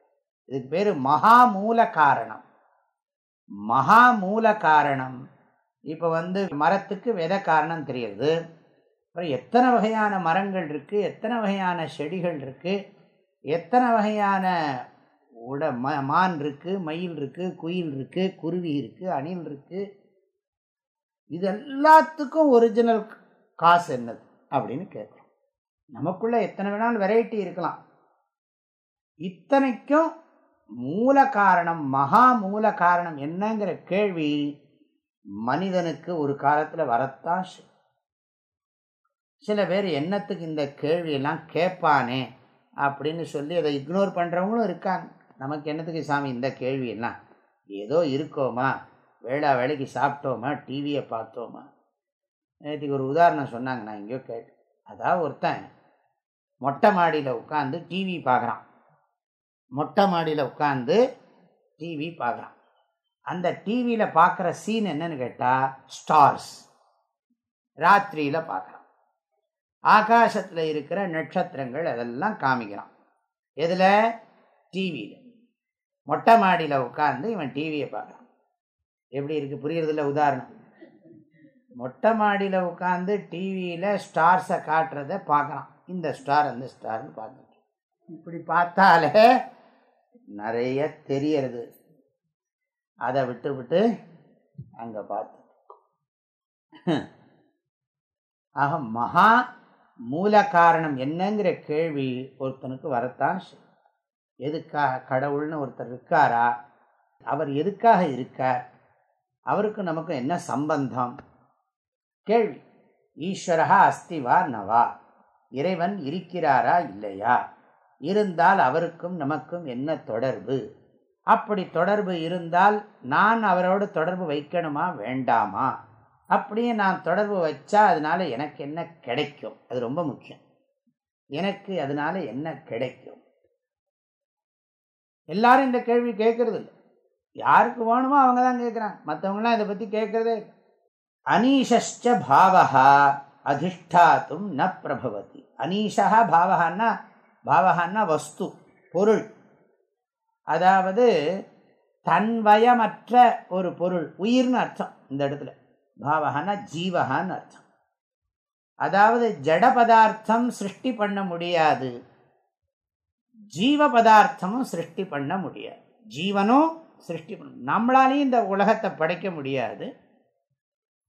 இதுக்கு பேர் மகா மூல காரணம். மகா மூல காரணம். இப்போ வந்து மரத்துக்கு விதை காரணம் தெரியுது. அப்புறம் எத்தனை வகையான மரங்கள் இருக்குது எத்தனை வகையான செடிகள் இருக்குது எத்தனை வகையான உட ம மான் இருக்குது மயில் இருக்குது குயில் இருக்குது குருவி இருக்குது அணில் இருக்குது இது எல்லாத்துக்கும் ஒரிஜினல் காசு என்னது? அப்படின்னு கேட்குறோம். நமக்குள்ளே எத்தனை வேணாலும் வெரைட்டி இருக்கலாம். இத்தனைக்கும் மூல காரணம் மகா மூல காரணம் என்னங்கிற கேள்வி மனிதனுக்கு ஒரு காலத்தில் வரத்தான் சில பேர் என்னத்துக்கு இந்த கேள்வியெல்லாம் கேட்பானே அப்படின்னு சொல்லி அதை இக்னோர் பண்ணுறவங்களும் இருக்காங்க. நமக்கு என்னத்துக்கு சாமி இந்த கேள்வியெல்லாம்? ஏதோ இருக்கோமா? வேளா வேலைக்கு சாப்பிட்டோமா? டிவியை பார்த்தோமா? நேற்றுக்கு ஒரு உதாரணம் சொன்னாங்க நான் எங்கேயோ கேட்டேன். அதாவது ஒருத்தன் மொட்டை மாடியில் உட்காந்து டிவி பார்க்குறான் மொட்டை மாடியில் உட்காந்து டிவி பார்க்குறான் அந்த டிவியில் பார்க்குற சீன் என்னன்னு கேட்டால் ஸ்டார்ஸ் ராத்திரியில் பார்க்குறோம் ஆகாசத்தில் இருக்கிற நட்சத்திரங்கள் அதெல்லாம் காமிக்கிறான். எதில்? டிவியில் மொட்டை மாடியில் உட்காந்து இவன் டிவியை பார்க்குறான் எப்படி இருக்குது புரியறதில்ல உதாரணம். மொட்டை மாடியில் உட்காந்து டிவியில் ஸ்டார்ஸை காட்டுறத பார்க்குறான் இந்த ஸ்டார் அந்த ஸ்டார்னு பார்த்துட்டு இப்படி பார்த்தாலே நிறைய தெரியறது. அதை விட்டு விட்டு அங்கே பார்த்து. ஆக மகா மூல காரணம் என்னங்கிற கேள்வி ஒருத்தனுக்கு வரத்தான் செய்யும். எதுக்காக கடவுள்னு ஒருத்தர் இருக்காரா? அவர் எதுக்காக இருக்கார் அவருக்கு நமக்கு என்ன சம்பந்தம்? கேள்வி. ஈஸ்வரா அஸ்திவா நவா. இறைவன் இருக்கிறாரா இல்லையா? இருந்தால் அவருக்கும் நமக்கும் என்ன தொடர்பு? அப்படி தொடர்பு இருந்தால் நான் அவரோடு தொடர்பு வைக்கணுமா வேண்டாமா? அப்படியே நான் தொடர்பு வச்சா அதனால எனக்கு என்ன கிடைக்கும்? அது ரொம்ப முக்கியம். எனக்கு அதனால் என்ன கிடைக்கும்? எல்லாரும் இந்த கேள்வி கேட்கறது இல்லை யாருக்கு வேணுமோ அவங்க தான் கேட்குறாங்க. மற்றவங்களாம் இதை பற்றி கேட்குறதே இல்லை. அனீஷ்ச பாவகா அதிஷ்டாத்தும் ந பிரபவதி. அனீஷா பாவகான்னா பாவகான்னா வஸ்து பொருள். அதாவது தன்வயமற்ற ஒரு பொருள் உயிர்னு அர்த்தம் இந்த இடத்துல. பாவகானா ஜீவகான்னு அர்த்தம். அதாவது ஜட பதார்த்தம் சிருஷ்டி பண்ண முடியாது. ஜீவ பதார்த்தமும் சிருஷ்டி பண்ண முடியாது. ஜீவனும் சிருஷ்டி பண்ண நம்மளாலையும் இந்த உலகத்தை படைக்க முடியாது.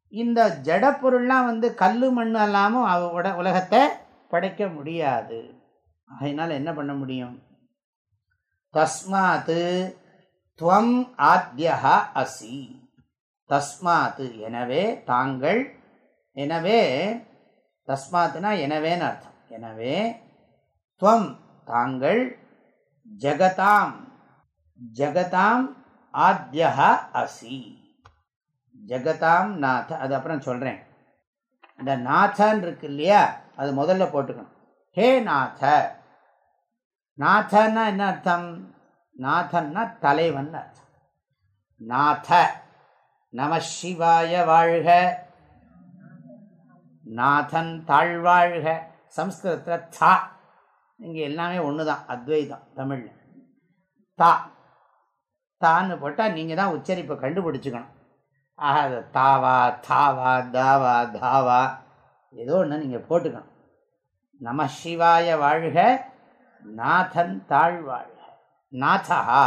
இந்த ஜட பொருள்லாம் வந்து கல் மண் எல்லாமும் அவ உட உலகத்தை படைக்க முடியாது. அதனால் என்ன பண்ண முடியும்? தஸ்மாத்து துவம் ஆத்யா அசி. தஸ்மாத்து எனவே தாங்கள் எனவே தஸ்மாத்துனா எனவேன்னு அர்த்தம். எனவே துவம் தாங்கள் ஜகதாம் ஜகதாம் ஆத்யா அசி. ஜகதாம் நாத அது அப்புறம் சொல்கிறேன் இந்த நாதன் இருக்கு இல்லையா அது முதல்ல போட்டுக்கணும். ஹே நாத நாதன்னா என்ன அர்த்தம்? நாதன்னா தலைவன் அர்த்தம். நாத நம சிவாய வாழ்க. நாதன் தாழ்வாழ்க. சம்ஸ்கிருதத்தில் தா. இங்கே எல்லாமே ஒன்று தான் அத்வைதம் தமிழில். தா. தான்னு போட்டால் நீங்கள் தான் உச்சரிப்பை கண்டுபிடிச்சிக்கணும். ஆக அது தாவா தாவா தாவா தாவா. ஏதோ ஒன்று நீங்கள் போட்டுக்கணும். நம சிவாய வாழ்க. நாதன் தாழ்வாழ்க நாதஹா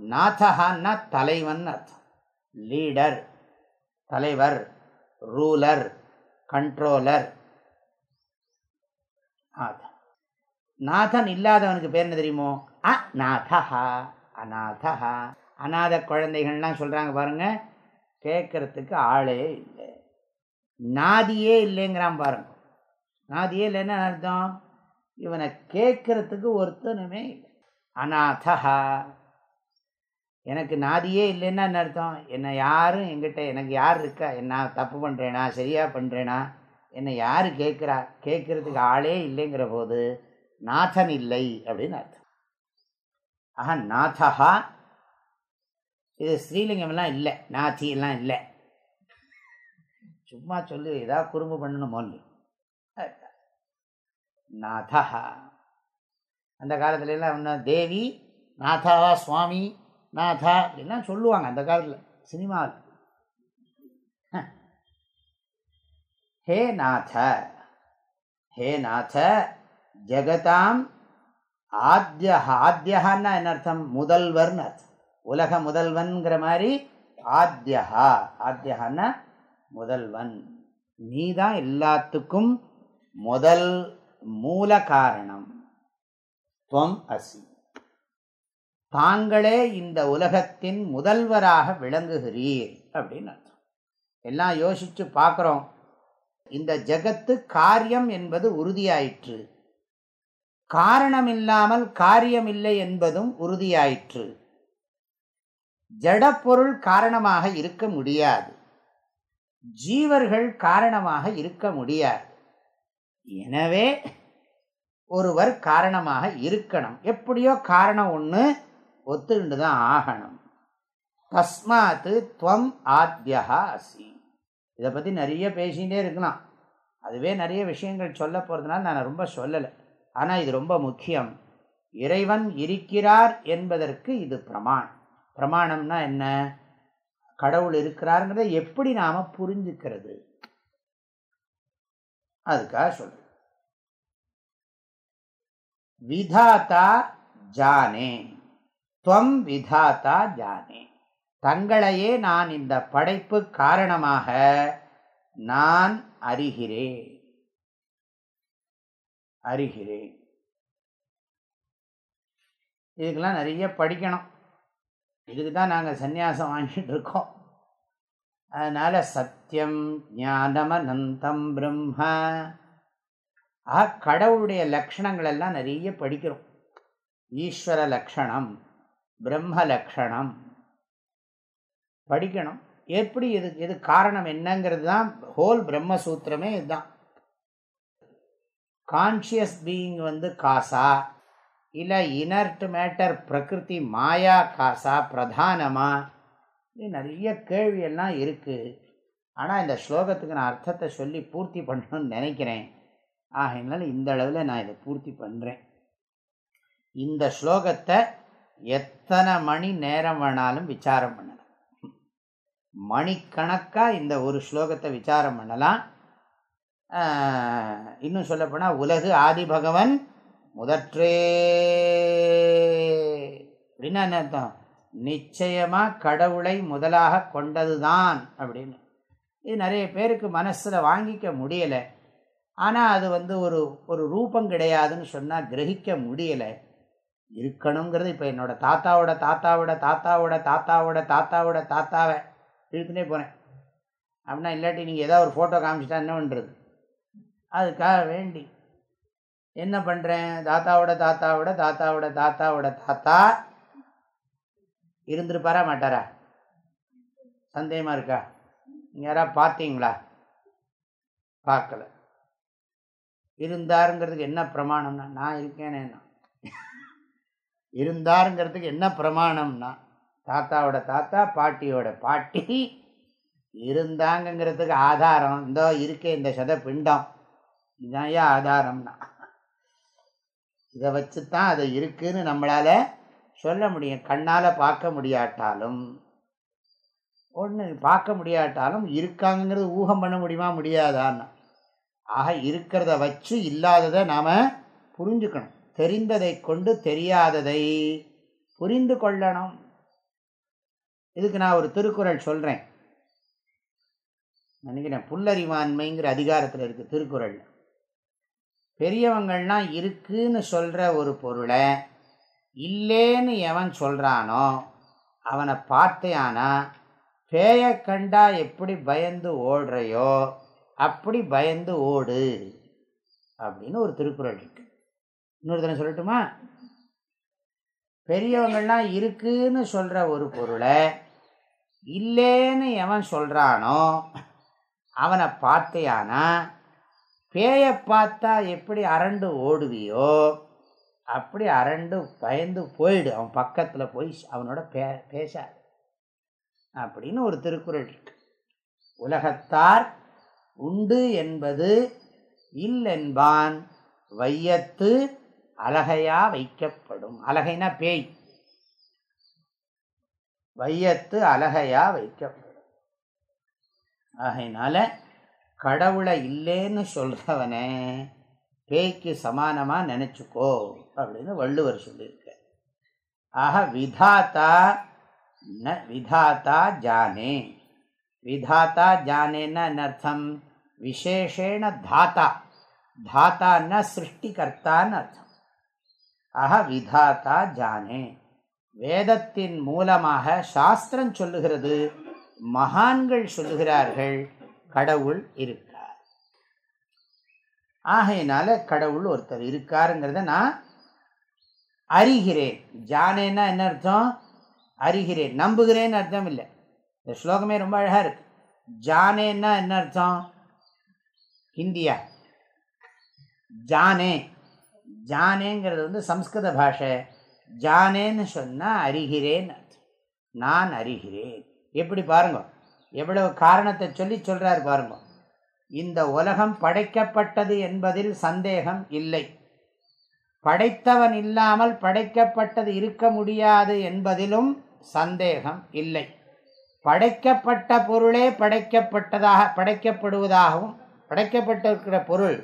நாதஹான்னா தலைவன் அர்த்தம். லீடர் தலைவர் ரூலர் கண்ட்ரோலர். நாதன் நாதன் இல்லாதவனுக்கு பேர் என்ன தெரியுமோ? அ நாதஹா அநாதஹா. அநாத குழந்தைகள்லாம் சொல்கிறாங்க பாருங்க கேட்கறதுக்கு ஆளே இல்லை. நாதியே இல்லைங்கிறான் பாருங்க. நாதியே இல்லைன்னு அர்த்தம்? இவனை கேட்கறதுக்கு ஒருத்தனுமே இல்லை. அநாதா எனக்கு நாதியே இல்லைன்னா என்ன அர்த்தம்? என்னை யாரும் எங்கிட்ட எனக்கு யார் இருக்கா? என்ன தப்பு பண்ணுறேனா சரியாக பண்ணுறேனா என்னை யார் கேட்குறா? கேட்கறதுக்கு ஆளே இல்லைங்கிற போது நாதன் இல்லை அப்படின்னு அர்த்தம். ஆஹா நாதஹா. இது ஸ்ரீலிங்கம்லாம் இல்லை. நாத்தியெல்லாம் இல்லை. சும்மா சொல்லு ஏதாவது குறும்பு பண்ணணும் மோல்லி நாதஹா. அந்த காலத்துலலாம் என்ன தேவி நாதா சுவாமி நாதா அப்படின்லாம் சொல்லுவாங்க அந்த காலத்தில் சினிமாவில். ஹே. நாத ஹே நாத ஜெகதாம் ஆத்ய ஆத்யஹான்னா என்ன அர்த்தம்? முதல்வர்னு அர்த்தம். உலக முதல்வன்கிற மாதிரி ஆத்யஹா ஆத்யஹான்னா முதல்வன். நீ தான் எல்லாத்துக்கும் முதல் மூல காரணம் துவம் அசி. தாங்களே இந்த உலகத்தின் முதல்வராக விளங்குகிறீர் அப்படின்னு அர்த்தம். எல்லாம் யோசிச்சு பார்க்குறோம். இந்த ஜகத்து காரியம் என்பது உறுதியாயிற்று. காரணம் இல்லாமல் காரியம் இல்லை என்பதும் உறுதியாயிற்று. ஜடப்பொருள் காரணமாக இருக்க முடியாது. ஜீவர்கள் காரணமாக இருக்க முடியாது. எனவே ஒருவர் காரணமாக இருக்கணும். எப்படியோ காரணம் ஒன்று ஒத்துண்டு தான் ஆகணும். தஸ்மாத்து துவம் ஆத்யா அசி. இதை பற்றி நிறைய பேசிகிட்டே இருக்கலாம். அதுவே நிறைய விஷயங்கள் சொல்ல போகிறதுனால நான் ரொம்ப சொல்லலை. ஆனால் இது ரொம்ப முக்கியம். இறைவன் இருக்கிறார் என்பதற்கு இது பிரமாணம். பிரமாணம்னா என்ன? கடவுள் இருக்கிறாருங்கிறத எப்படி நாம் புரிஞ்சுக்கிறது? அதுக்காக சொல்ற விதாத்தா ஜானே. துவம் விதாத்தா ஜானே. தங்களையே நான் இந்த படைப்பு காரணமாக நான் அறிகிறேன். அறிகிறேன். இதுக்கெல்லாம் நிறைய படிக்கணும். இதுக்கு தான் நாங்கள் சந்நியாசம் வாங்கிட்டு இருக்கோம். அதனால் சத்தியம் ஞானமனந்தம் பிரம்ம. ஆக கடவுளுடைய லக்ஷணங்கள் எல்லாம் நிறைய படிக்கிறோம். ஈஸ்வர லக்ஷணம் பிரம்ம லக்ஷணம் படிக்கணும். எப்படி இது இது காரணம் என்னங்கிறது தான் ஹோல் பிரம்மசூத்திரமே இதுதான். கான்ஷியஸ் பீயிங் வந்து காசா இல்லை இனர்ட் மேட்டர் பிரகிருதி மாயா காசா பிரதானமாக நிறைய கேள்வியெல்லாம் இருக்குது ஆனால் இந்த ஸ்லோகத்துக்கு நான் அர்த்தத்தை சொல்லி பூர்த்தி பண்ணணும்னு நினைக்கிறேன். ஆகையினால இந்த அளவில் நான் இதை பூர்த்தி பண்ணுறேன் இந்த ஸ்லோகத்தை எத்தனை மணி நேரம் வேணாலும் விசாரம் பண்ணலாம். மணிக்கணக்காக இந்த ஒரு ஸ்லோகத்தை விசாரம் பண்ணலாம். இன்னும் சொல்லப்போனால் உலகு ஆதி பகவன் முதற்றே. அப்படின்னா என்ன அர்த்தம்? நிச்சயமாக கடவுளை முதலாக கொண்டதுதான் அப்படின்னு. இது நிறைய பேருக்கு மனசில் வாங்கிக்க முடியலை. ஆனால் அது வந்து ஒரு ஒரு ரூபம் கிடையாதுன்னு சொன்னால் கிரகிக்க முடியலை. இருக்கணுங்கிறது இப்போ என்னோடய தாத்தாவோட தாத்தாவோட தாத்தாவோட தாத்தாவோட தாத்தாவோட தாத்தாவை இழுத்துனே போகிறேன் அப்படின்னா இல்லாட்டி நீங்கள் ஏதாவது ஒரு ஃபோட்டோ காமிச்சிட்டா என்ன பண்ணுறது அதுக்காக வேண்டி. என்ன பண்ணுறேன் தாத்தாவோட தாத்தாவோட தாத்தாவோட தாத்தாவோட தாத்தா இருந்திருப்பாரா மாட்டாரா? சந்தேகமாக இருக்கா? நீங்கள் யாராவது பார்த்தீங்களா? பார்க்கல. இருந்தாருங்கிறதுக்கு என்ன பிரமாணம்னா நான் இருக்கேனேண்ணா இருந்தாருங்கிறதுக்கு என்ன பிரமாணம்னா தாத்தாவோட தாத்தா பாட்டியோட பாட்டி இருந்தாங்கங்கிறதுக்கு ஆதாரம். இந்த இருக்கே இந்த சத பிண்டம் இதுதான் ஏன் ஆதாரம்னா. இதை வச்சு தான் அது இருக்குதுன்னு நம்மளால் சொல்ல முடியும். கண்ணால் பார்க்க முடியாட்டாலும் ஒன்று பார்க்க முடியாட்டாலும் இருக்காங்கிறது ஊகம் பண்ண முடியுமா? முடியாதான்னு. ஆக இருக்கிறத வச்சு இல்லாததை நாம் புரிஞ்சுக்கணும். தெரிந்ததை கொண்டு தெரியாததை புரிந்து கொள்ளணும். இதுக்கு நான் ஒரு திருக்குறள் சொல்கிறேன் நினைக்கிறேன். புல்லறிவாண்மைங்கிற அதிகாரத்தில் இருக்குது திருக்குறள் பெரியவங்கள்லாம் இருக்குன்னு சொல்கிற ஒரு பொருளை இல்லேன்னு எவன் சொல்கிறானோ அவனை பார்த்தேயானா பேயை கண்டா எப்படி பயந்து ஓடுறையோ அப்படி பயந்து ஓடு அப்படின்னு ஒரு திருக்குறள் இருக்கு. இன்னொருத்தனை சொல்லட்டுமா? பெரியவங்கள்லாம் இருக்குன்னு சொல்கிற ஒரு பொருளை இல்லேன்னு எவன் சொல்கிறானோ அவனை பார்த்தையானா பேயை பார்த்தா எப்படி அரண்டு ஓடுவியோ அப்படி அரண்டு பயந்து போயிடு. அவன் பக்கத்தில் போய் அவனோட பே பேசாது. அப்படின்னு ஒரு திருக்குறள் இருக்கு. உலகத்தார் உண்டு என்பது இல்லென்பான் வையத்து அழகையா வைக்கப்படும். அழகைனா பேய். வையத்து அழகையா வைக்கப்படும். ஆகையினால கடவுளை இல்லைன்னு சொல்கிறவனே பேய்க்கு சமானமாக நினச்சிக்கோ. அப்படின்னு வள்ளுவர் சொல்லியிருக்க ஆக விதாத்தா ந விதாத்தா ஜானே. விதாத்தா ஜானேன்னா அர்த்தம்? விசேஷேண தாத்தா. தாத்தான்னா சிருஷ்டிகர்த்தான்னு அர்த்தம். ஆக விதாத்தா ஜானே. வேதத்தின் மூலமாக சாஸ்திரம் சொல்லுகிறது மகான்கள் சொல்லுகிறார்கள் கடவுள் இருக்கார். ஆகையினால கடவுள் ஒருத்தர் இருக்காருங்கிறத நான் அறிகிறேன். ஜானேன்னா என்ன அர்த்தம்? அறிகிறேன். நம்புகிறேன்னு அர்த்தம் இல்லை. இந்த ஸ்லோகமே ரொம்ப அழகாக இருக்கு. ஜானேன்னா என்ன அர்த்தம்? ஹிந்தியா? ஜானே. ஜானேங்கிறது வந்து சம்ஸ்கிருத பாஷை. ஜானேன்னு சொன்னால் அறிகிறேன் அர்த்தம். நான் அறிகிறேன். எப்படி பாருங்க. எவ்வளவு காரணத்தை சொல்லி சொல்கிறார் பாருங்க. இந்த உலகம் படைக்கப்பட்டது என்பதில் சந்தேகம் இல்லை. படைத்தவன் இல்லாமல் படைக்கப்பட்டது இருக்க முடியாது என்பதிலும் சந்தேகம் இல்லை. படைக்கப்பட்ட பொருளே படைக்கப்பட்டதாக படைக்கப்படுவதாகவும் படைக்கப்பட்டிருக்கிற பொருள்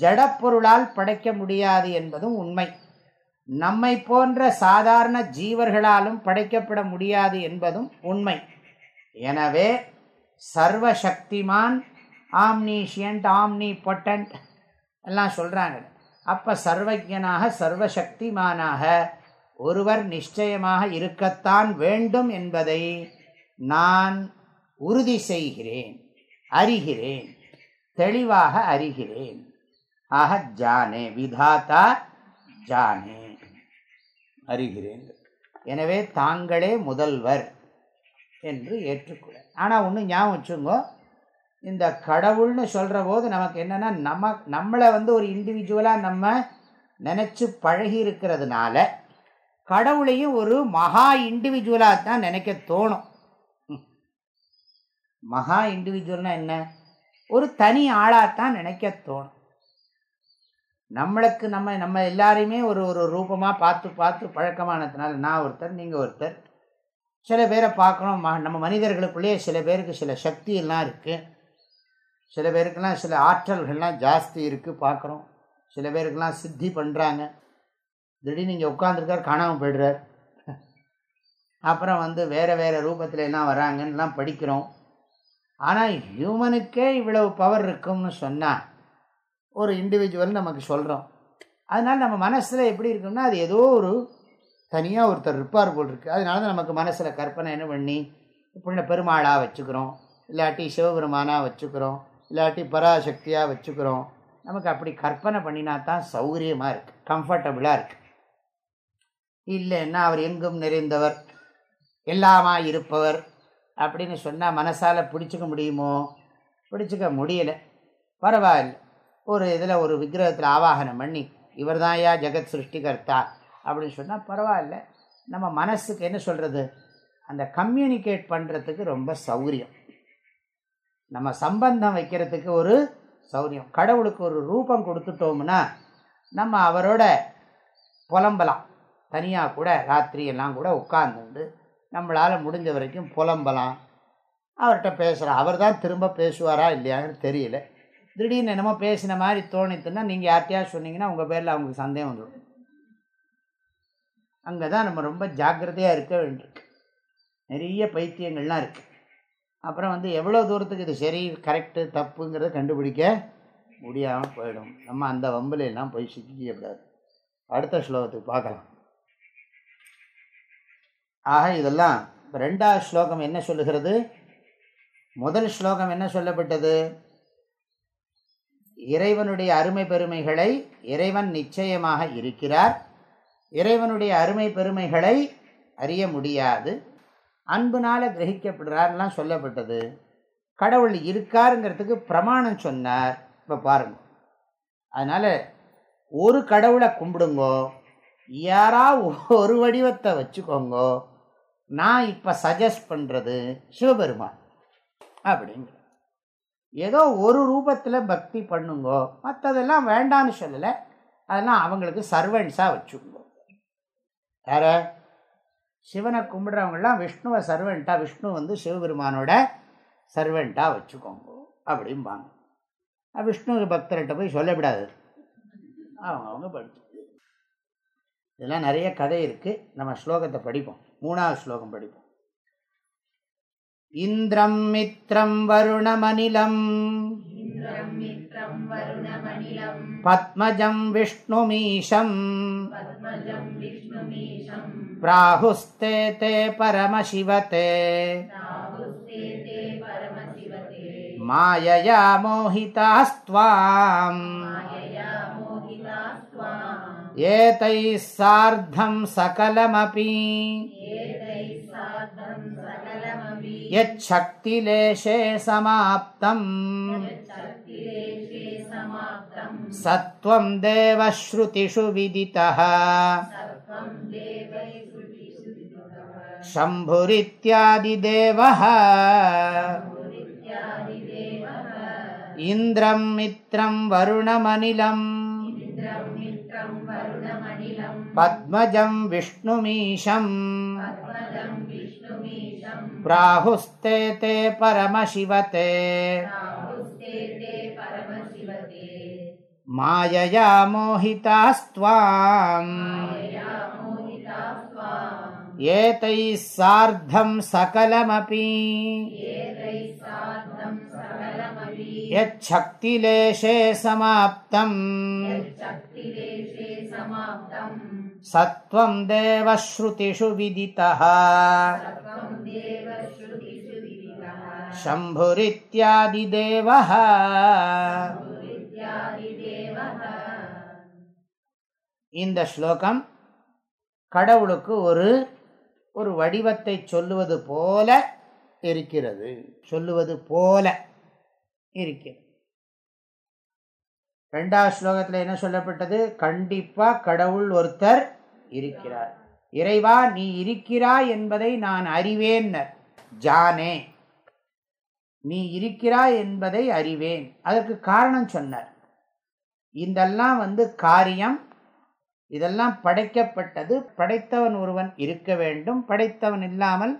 ஜடப்பொருளால் படைக்க முடியாது என்பதும் உண்மை. நம்மை போன்ற சாதாரண ஜீவர்களாலும் படைக்கப்பட முடியாது என்பதும் உண்மை. எனவே சர்வசக்திமான் ஆம்னீஷியன்ட் ஆம்னி பொட்டன்ட் எல்லாம் சொல்கிறாங்க அப்போ சர்வஜனாக சர்வசக்திமானாக ஒருவர் நிச்சயமாக இருக்கத்தான் வேண்டும் என்பதை நான் உறுதி செய்கிறேன் அறிகிறேன் தெளிவாக அறிகிறேன். ஆக ஜானே விதாத்தா ஜானே. அறிகிறேன். எனவே தாங்களே முதல்வர் என்று ஏற்றுக்கொள்ள ஆனால் ஒன்று ஞாபகம் வச்சுங்கோ இந்த கடவுள்னு சொல்கிற போது நமக்கு என்னென்னா நம்ம நம்மளை வந்து ஒரு இண்டிவிஜுவலாக நம்ம நினச்சி பழகி இருக்கிறதுனால கடவுளையும் ஒரு மகா இண்டிவிஜுவலாக தான் நினைக்க தோணும். மகா இண்டிவிஜுவல்னால் என்ன? ஒரு தனி ஆளாகத்தான் நினைக்க தோணும். நம்மளுக்கு நம்ம நம்ம எல்லாரையுமே ஒரு ஒரு ரூபமாக பார்த்து பார்த்து பழக்கமானதுனால நான் ஒருத்தர் நீங்கள் ஒருத்தர். சில பேரை பார்க்கணும். ம- நம்ம மனிதர்களுக்குள்ளேயே சில பேருக்கு சில சக்தியெல்லாம் இருக்குது சில பேருக்கெல்லாம் சில ஆற்றல்கள்லாம் ஜாஸ்தி இருக்குது பார்க்குறோம். சில பேருக்கெல்லாம் சித்தி பண்ணுறாங்க திடீர்னு இங்கே உட்காந்துருக்கார் காணாமல் போயிடுறார். அப்புறம் வந்து வேறு வேறு ரூபத்தில் என்ன வராங்கன்னுலாம் படிக்கிறோம். ஆனால் ஹியூமனுக்கே இவ்வளவு பவர் இருக்கும்னு சொன்னால் ஒரு இண்டிவிஜுவல் நமக்கு சொல்கிறோம் அதனால் நம்ம மனசில் எப்படி இருக்கும்னா அது ஏதோ ஒரு தனியாக ஒருத்தர் இருப்பார் போல் இருக்குது அதனால தான் நமக்கு மனசில் கற்பனை என்ன பண்ணி இப்படி பெருமாளாக வச்சுக்கிறோம். இல்லாட்டி சிவபெருமானாக வச்சுக்கிறோம். இல்லாட்டி பராசக்தியாக வச்சுக்கிறோம். நமக்கு அப்படி கற்பனை பண்ணினா தான் சௌகரியமாக இருக்குது கம்ஃபர்டபுளாக இருக்குது இல்லைன்னா அவர் எங்கும் நிறைந்தவர் எல்லாமா இருப்பவர் அப்படின்னு சொன்னால் மனசால் பிடிச்சிக்க முடியுமோ? பிடிச்சிக்க முடியலை. பரவாயில்ல. ஒரு இதில் ஒரு விக்கிரகத்தில் ஆவாகனம் பண்ணி இவர் தான்யா ஜெகத் சிருஷ்டிகர்த்தா அப்படின்னு சொன்னால் பரவாயில்ல. நம்ம மனசுக்கு என்ன சொல்கிறது அந்த கம்யூனிகேட் பண்ணுறதுக்கு ரொம்ப சௌகரியம். நம்ம சம்பந்தம் வைக்கிறதுக்கு ஒரு சௌரியம். கடவுளுக்கு ஒரு ரூபம் கொடுத்துட்டோம்னா நம்ம அவரோட புலம்பலாம். தனியாக கூட ராத்திரி எல்லாம் கூட உட்கார்ந்துண்டு நம்மளால் முடிஞ்ச வரைக்கும் புலம்பலாம். அவர்கிட்ட பேசுகிறோம் அவர் தான் திரும்ப பேசுவாரா இல்லையான்னு தெரியல. திடீர்னு என்னமோ பேசின மாதிரி தோணித்துன்னா நீங்கள் யார்கிட்டயா சொன்னீங்கன்னா உங்கள் பேரில் அவங்களுக்கு சந்தேகம் வந்துடும் அங்கே தான் நம்ம ரொம்ப ஜாக்கிரதையாக இருக்க வேண்டியிருக்கு. நிறைய பைத்தியங்கள்லாம் இருக்குது அப்புறம் வந்து எவ்வளோ தூரத்துக்கு இது சரி கரெக்டு தப்புங்கிறத கண்டுபிடிக்க முடியாமல் போயிடும். நம்ம அந்த வம்புல போய் சிக்கிக்கக்கூடாது அடுத்த ஸ்லோகத்துக்கு பார்க்கலாம். ஆக இதெல்லாம் ரெண்டாவது ஸ்லோகம் என்ன சொல்லுகிறது? முதல் ஸ்லோகம் என்ன சொல்லப்பட்டது? இறைவனுடைய அருமை பெருமைகளை இறைவன் நிச்சயமாக இருக்கிறார். இறைவனுடைய அருமை பெருமைகளை அறிய முடியாது. அன்புனால் கிரகிக்கப்படுறார்லாம் சொல்லப்பட்டது. கடவுள் இருக்காருங்கிறதுக்கு பிரமாணம் சொன்னார். இப்போ பாருங்க. அதனால் ஒரு கடவுளை கும்பிடுங்கோ யாரா ஒரு வடிவத்தை வச்சுக்கோங்கோ நான் இப்போ சஜஸ்ட் பண்ணுறது சிவபெருமான் அப்படிங்கிற. ஏதோ ஒரு ரூபத்தில் பக்தி பண்ணுங்கோ மற்றதெல்லாம் வேண்டான்னு சொல்லலை. அதெல்லாம் அவங்களுக்கு சர்வன்ஸாக வச்சுக்கோங்க. யாரை? சிவனை கும்பிட்றவங்கெல்லாம் விஷ்ணுவை சர்வெண்ட்டா விஷ்ணு வந்து சிவபெருமானோட சர்வெண்ட்டாக வச்சுக்கோங்க அப்படிம்பாங்க. விஷ்ணு பக்தர்கிட்ட போய் சொல்லப்படாது அவங்க அவங்க படிச்சு. இதெல்லாம் நிறைய கதை இருக்குது நம்ம ஸ்லோகத்தை படிப்போம். மூணாவது ஸ்லோகம் படிப்போம். இந்திரம் மித்ரம் வருணமனிலம் பத்மஜம் விஷ்ணுமீஷம். प्राहुस्ते ते परमशिव मायया मोहितास्त्वाम्। एतैः सार्धं सकलमपि। यच्छक्तिलेशे समाप्तम्। स देवश्रुतिषु विदितः। शम्भुरित्यादिदेवः। इन्द्रं मित्रं वरुणमनिलम्। पद्मजं विष्णुमीशम्। प्राहुस्ते ते परमशिव ते मायया मोहितास्त्वाम्। एतैः सार्धं सकलमपि एतैः सार्धं सकलमपि यच्छक्तिलेशे समाप्तम् शक्तिरेषे समाप्तं सत्त्वं देवश्रुतिषु विदितः सर्वं देवश्रुतिषु विदितः शम्भुरित्यादिदेवः इत्यादिदेवः இந்த ஸ்லோகம் கடவுளுக்கு ஒரு ஒரு வடிவத்தை சொல்லுவது போல இருக்கிறது. சொல்லுவது போல இருக்கிறது. ரெண்டாவது ஸ்லோகத்தில் என்ன சொல்லப்பட்டது? கண்டிப்பாக கடவுள் ஒருத்தர் இருக்கிறார். இறைவா நீ இருக்கிறாய் என்பதை நான் அறிவேன். ஜானே நீ இருக்கிறாய் என்பதை அறிவேன். அதற்கு காரணம் சொன்னார். இதெல்லாம் வந்து காரியம். இதெல்லாம் படைக்கப்பட்டது படைத்தவன் ஒருவன் இருக்க வேண்டும். படைத்தவன் இல்லாமல்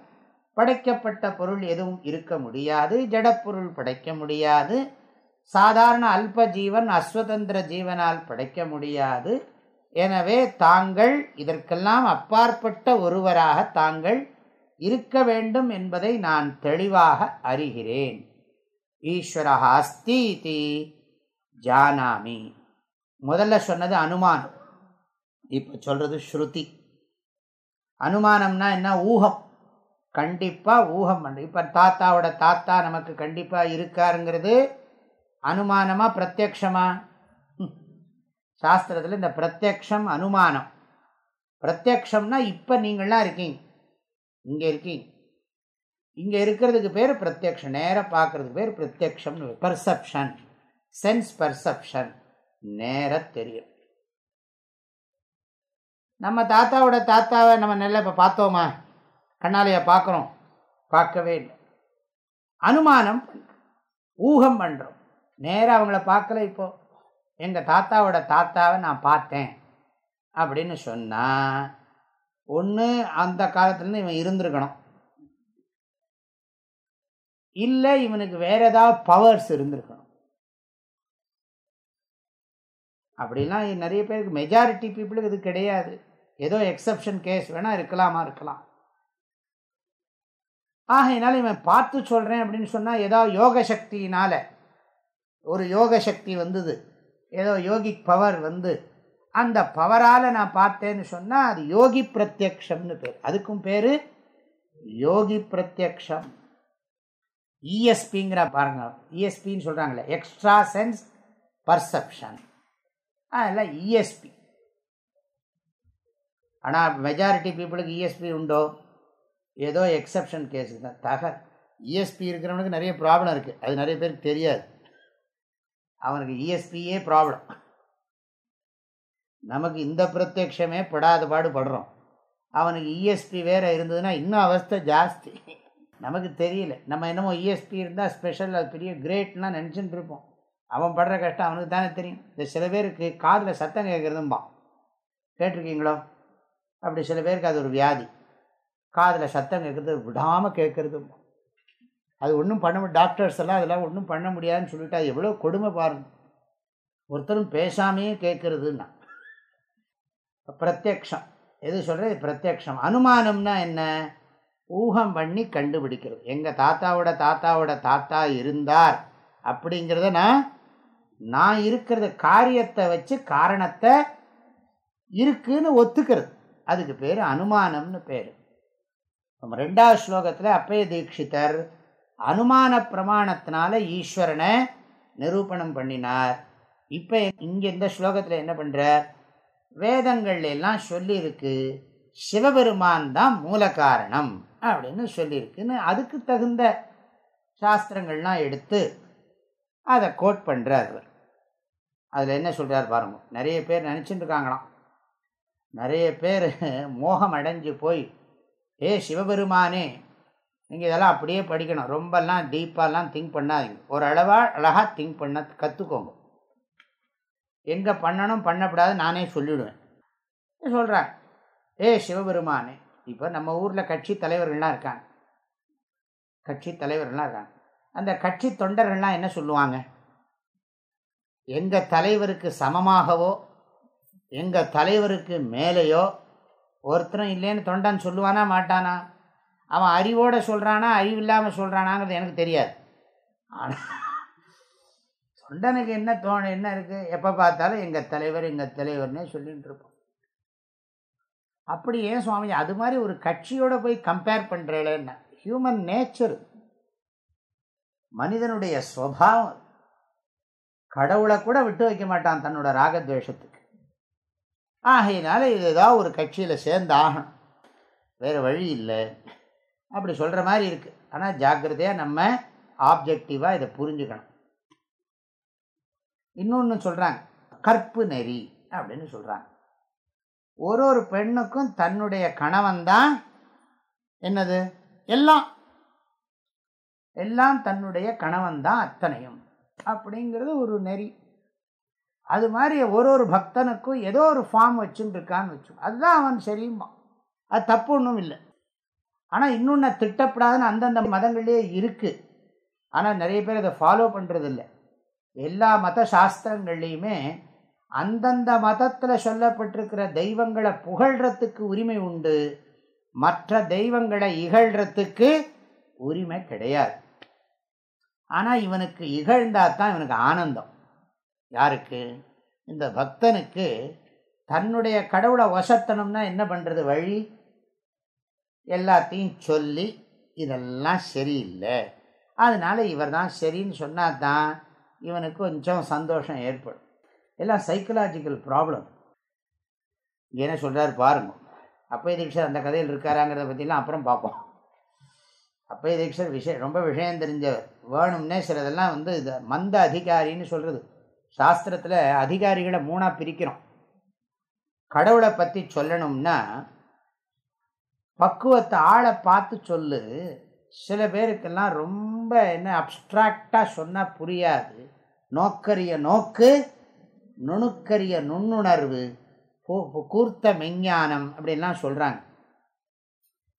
படைக்கப்பட்ட பொருள் எதுவும் இருக்க முடியாது. ஜடப்பொருள் படைக்க முடியாது. சாதாரண அல்ப ஜீவன் அஸ்வதந்திர ஜீவனால் படைக்க முடியாது. எனவே தாங்கள் இதற்கெல்லாம் அப்பாற்பட்ட ஒருவராக தாங்கள் இருக்க வேண்டும் என்பதை நான் தெளிவாக அறிகிறேன். ஈஸ்வரஹாஸ்தி ஜானாமி. முதல்ல சொன்னது அனுமானம். இப்போ சொல்கிறது ஸ்ருதி. அனுமானம்னா என்ன? ஊகம். கண்டிப்பாக ஊகம் பண்ணு இப்போ தாத்தாவோட தாத்தா நமக்கு கண்டிப்பாக இருக்காருங்கிறது அனுமானமாக பிரத்யக்ஷமா? சாஸ்திரத்தில் இந்த பிரத்யக்ஷம் அனுமானம். பிரத்யக்ஷம்னா இப்போ நீங்கள்லாம் இருக்கீங்க. இங்கே இருக்கீங்க. இங்கே இருக்கிறதுக்கு பேர் பிரத்யக்ஷம். நேராக பார்க்கறதுக்கு பேர் பிரத்யக்ஷம் பர்செப்ஷன் சென்ஸ் பர்செப்ஷன் நேராக தெரியும். நம்ம தாத்தாவோட தாத்தாவை நம்ம நல்லா இப்போ பார்த்தோமா? கண்ணாலையை பார்க்குறோம். பார்க்கவே இல்லை. அனுமானம் ஊகம் பண்ணுறோம் நேராக அவங்கள பார்க்கல இப்போது எங்கள் தாத்தாவோட தாத்தாவை நான் பார்த்தேன் அப்படின்னு சொன்னால் ஒன்று அந்த காலத்துலேருந்து இவன் இருந்திருக்கணும். இல்லை இவனுக்கு வேறு ஏதாவது பவர்ஸ் இருந்திருக்கணும். அப்படிலாம் நிறைய பேருக்கு மெஜாரிட்டி பீப்புளுக்கு இது கிடையாது. ஏதோ எக்ஸப்ஷன் கேஸ் வேணால் இருக்கலாமா இருக்கலாம். ஆகையினால இவன் பார்த்து சொல்கிறேன் அப்படின்னு சொன்னால் ஏதோ யோக சக்தியினால் ஒரு யோக சக்தி வந்தது ஏதோ யோகிக் பவர் வந்து அந்த பவரால் நான் பார்த்தேன்னு சொன்னால் அது யோகி பிரத்யக்ஷம்னு பேர். அதுக்கும் பேர் யோகி பிரத்யக்ஷம். இஎஸ்பிங்கிற பாருங்க இஎஸ்பின்னு சொல்கிறாங்களே எக்ஸ்ட்ரா சென்ஸ் பர்செப்ஷன் அதில் இஎஸ்பி ஆனால் மெஜாரிட்டி பீப்புளுக்கு இஎஸ்பி உண்டோ? ஏதோ எக்ஸப்ஷன் கேஸு தான். தக இஎஸ்பி இருக்கிறவனுக்கு நிறைய ப்ராப்ளம் இருக்குது அது நிறைய பேருக்கு தெரியாது. அவனுக்கு இஎஸ்பியே ப்ராப்ளம் நமக்கு இந்த பிரத்யக்ஷமே படாத பாடுபடுறோம் அவனுக்கு இஎஸ்பி வேறு இருந்ததுன்னா இன்னும் அவஸ்தை ஜாஸ்தி. நமக்கு தெரியல. நம்ம என்னமோ இஎஸ்பி இருந்தால் ஸ்பெஷல் அது பெரிய கிரேட்லாம் நினச்சிட்டு இருப்போம். அவன் படுற கஷ்டம் அவனுக்கு தானே தெரியும். இந்த சில பேருக்கு காதில் சத்தம் கேட்குறதும்பா கேட்டிருக்கீங்களோ? அப்படி சில பேருக்கு அது ஒரு வியாதி. காதில் சத்தம் கேட்குறது விடாமல் கேட்குறது. அது ஒன்றும் பண்ண முடியும் டாக்டர்ஸ் எல்லாம் அதெல்லாம் ஒன்றும் பண்ண முடியாதுன்னு சொல்லிட்டு அது எவ்வளோ கொடுமை பாருங்கள் ஒருத்தரும் பேசாமையே கேட்குறதுன்னா. பிரத்யக்ஷம். எது சொல்கிறது பிரத்யக்ஷம். அனுமானம்னா என்ன? ஊகம் பண்ணி கண்டுபிடிக்கிறது. எங்கள் தாத்தாவோட தாத்தாவோட தாத்தா இருந்தார் அப்படிங்கிறத நான் நான் இருக்கிறது காரியத்தை வச்சு காரணத்தை இருக்குன்னு ஒத்துக்கிறது. அதுக்கு பேர் அனுமானம்னு பேர். நம்ம ரெண்டாவது ஸ்லோகத்தில் அப்பய தீட்சிதர் அனுமான பிரமாணத்தினால ஈஸ்வரனை நிரூபணம் பண்ணினார். இப்போ இங்கே இந்த ஸ்லோகத்தில் என்ன பண்ணுறார் வேதங்கள் எல்லாம் சொல்லியிருக்கு சிவபெருமான் தான் மூல காரணம் அப்படின்னு சொல்லியிருக்குன்னு அதுக்கு தகுந்த சாஸ்திரங்கள்லாம் எடுத்து அதை கோட் பண்ணுறார் அவர் அதில் என்ன சொல்கிறார் பாருங்க நிறைய பேர் நினச்சிட்டு இருக்காங்களாம். நிறைய பேர் மோகம் அடைஞ்சு போய் ஏ சிவபெருமானே நீங்கள் இதெல்லாம் அப்படியே படிக்கணும். ரொம்பலாம் டீப்பாலாம் திங்க் பண்ணாதீங்க. ஒரு அளவாக அழகாக திங்க் பண்ண கற்றுக்கோங்க எங்கே பண்ணணும் பண்ணக்கூடாது நானே சொல்லிவிடுவேன் சொல்கிறாங்க ஏ சிவபெருமானே இப்போ நம்ம ஊரில் கட்சி தலைவர்கள்லாம் இருக்காங்க. கட்சி தலைவர்கள்லாம் இருக்காங்க. அந்த கட்சி தொண்டர்கள்லாம் என்ன சொல்லுவாங்க? எங்கள் தலைவருக்கு சமமாகவோ எங்கள் தலைவருக்கு மேலேயோ ஒருத்தரும் இல்லைன்னு தொண்டன் சொல்லுவானா மாட்டானா? அவன் அறிவோடு சொல்கிறானா அறிவு இல்லாமல் சொல்கிறானாங்கிறது எனக்கு தெரியாது. ஆனால் தொண்டனுக்கு என்ன தோணு என்ன இருக்குது எப்போ பார்த்தாலும் எங்கள் தலைவர் எங்கள் தலைவர்னே சொல்லிகிட்டு இருப்போம் அப்படி ஏன் சுவாமி அது மாதிரி ஒரு கட்சியோடு போய் கம்பேர் பண்ணுறேன்னு ஹியூமன் நேச்சர் மனிதனுடைய ஸ்வபாவம் கடவுளை கூட விட்டு வைக்க மாட்டான் தன்னோட ராகத்வேஷத்துக்கு. ஆகையினால இது ஏதாவது ஒரு கட்சியில் சேர்ந்து ஆகணும் வேறு வழி இல்லை. அப்படி சொல்கிற மாதிரி இருக்குது ஆனால் ஜாக்கிரதையாக நம்ம ஆப்ஜெக்டிவாக இதை புரிஞ்சுக்கணும். இன்னொன்று சொல்கிறாங்க கற்பு நெறி அப்படின்னு சொல்கிறாங்க ஒரு ஒரு பெண்ணுக்கும் தன்னுடைய கணவன் தான் என்னது? எல்லாம். எல்லாம் தன்னுடைய கணவன் தான் அத்தனையும். அப்படிங்கிறது ஒரு நெறி. அது மாதிரி ஒரு ஒரு பக்தனுக்கும் ஏதோ ஒரு ஃபார்ம் வச்சுட்டு இருக்கான்னு வச்சு அதுதான் அவன் சரியுமா அது தப்பு ஒன்றும் இல்லை. ஆனால் இன்னொன்று திட்டப்படாதுன்னு அந்தந்த மதங்கள்லேயே இருக்குது ஆனால் நிறைய பேர் அதை ஃபாலோ பண்ணுறதில்ல எல்லா மத சாஸ்திரங்கள்லேயுமே அந்தந்த மதத்தில் சொல்லப்பட்டிருக்கிற தெய்வங்களை புகழ்கிறதுக்கு உரிமை உண்டு. மற்ற தெய்வங்களை இகழ்கிறதுக்கு உரிமை கிடையாது. ஆனால் இவனுக்கு இகழ்ந்தா தான் இவனுக்கு ஆனந்தம். யாருக்கு? இந்த பக்தனுக்கு தன்னுடைய கடவுளை வசத்தனம்னா என்ன பண்ணுறது வழி? எல்லாத்தையும் சொல்லி இதெல்லாம் சரியில்லை. அதனால இவர் தான் சரின்னு சொன்னால் தான் இவனுக்கு கொஞ்சம் சந்தோஷம் ஏற்படும். எல்லாம் சைக்கலாஜிக்கல் ப்ராப்ளம் என்ன சொல்கிறார் பாருங்க. அப்பய தீட்சர் அந்த கதையில் இருக்காராங்கிறத பற்றிலாம் அப்புறம் பார்ப்போம். அப்பய தீட்சர் விஷயம் ரொம்ப விஷயம் தெரிஞ்சவர். வேணும்னே சிலதெல்லாம் வந்து இது மந்த அதிகாரின்னு சொல்கிறது சாஸ்திரத்தில் அதிகாரிகளை மூணாக பிரிக்கிறோம். கடவுளை பற்றி சொல்லணும்னா பக்குவத்தை ஆளை பார்த்து சொல்லு. சில பேருக்கெல்லாம் ரொம்ப என்ன அப்ட்ராக்டாக சொன்னால் புரியாது. நோக்கரிய நோக்கு நுணுக்கரிய நுண்ணுணர்வு கூர்த்த மெஞ்ஞானம் அப்படின்லாம் சொல்கிறாங்க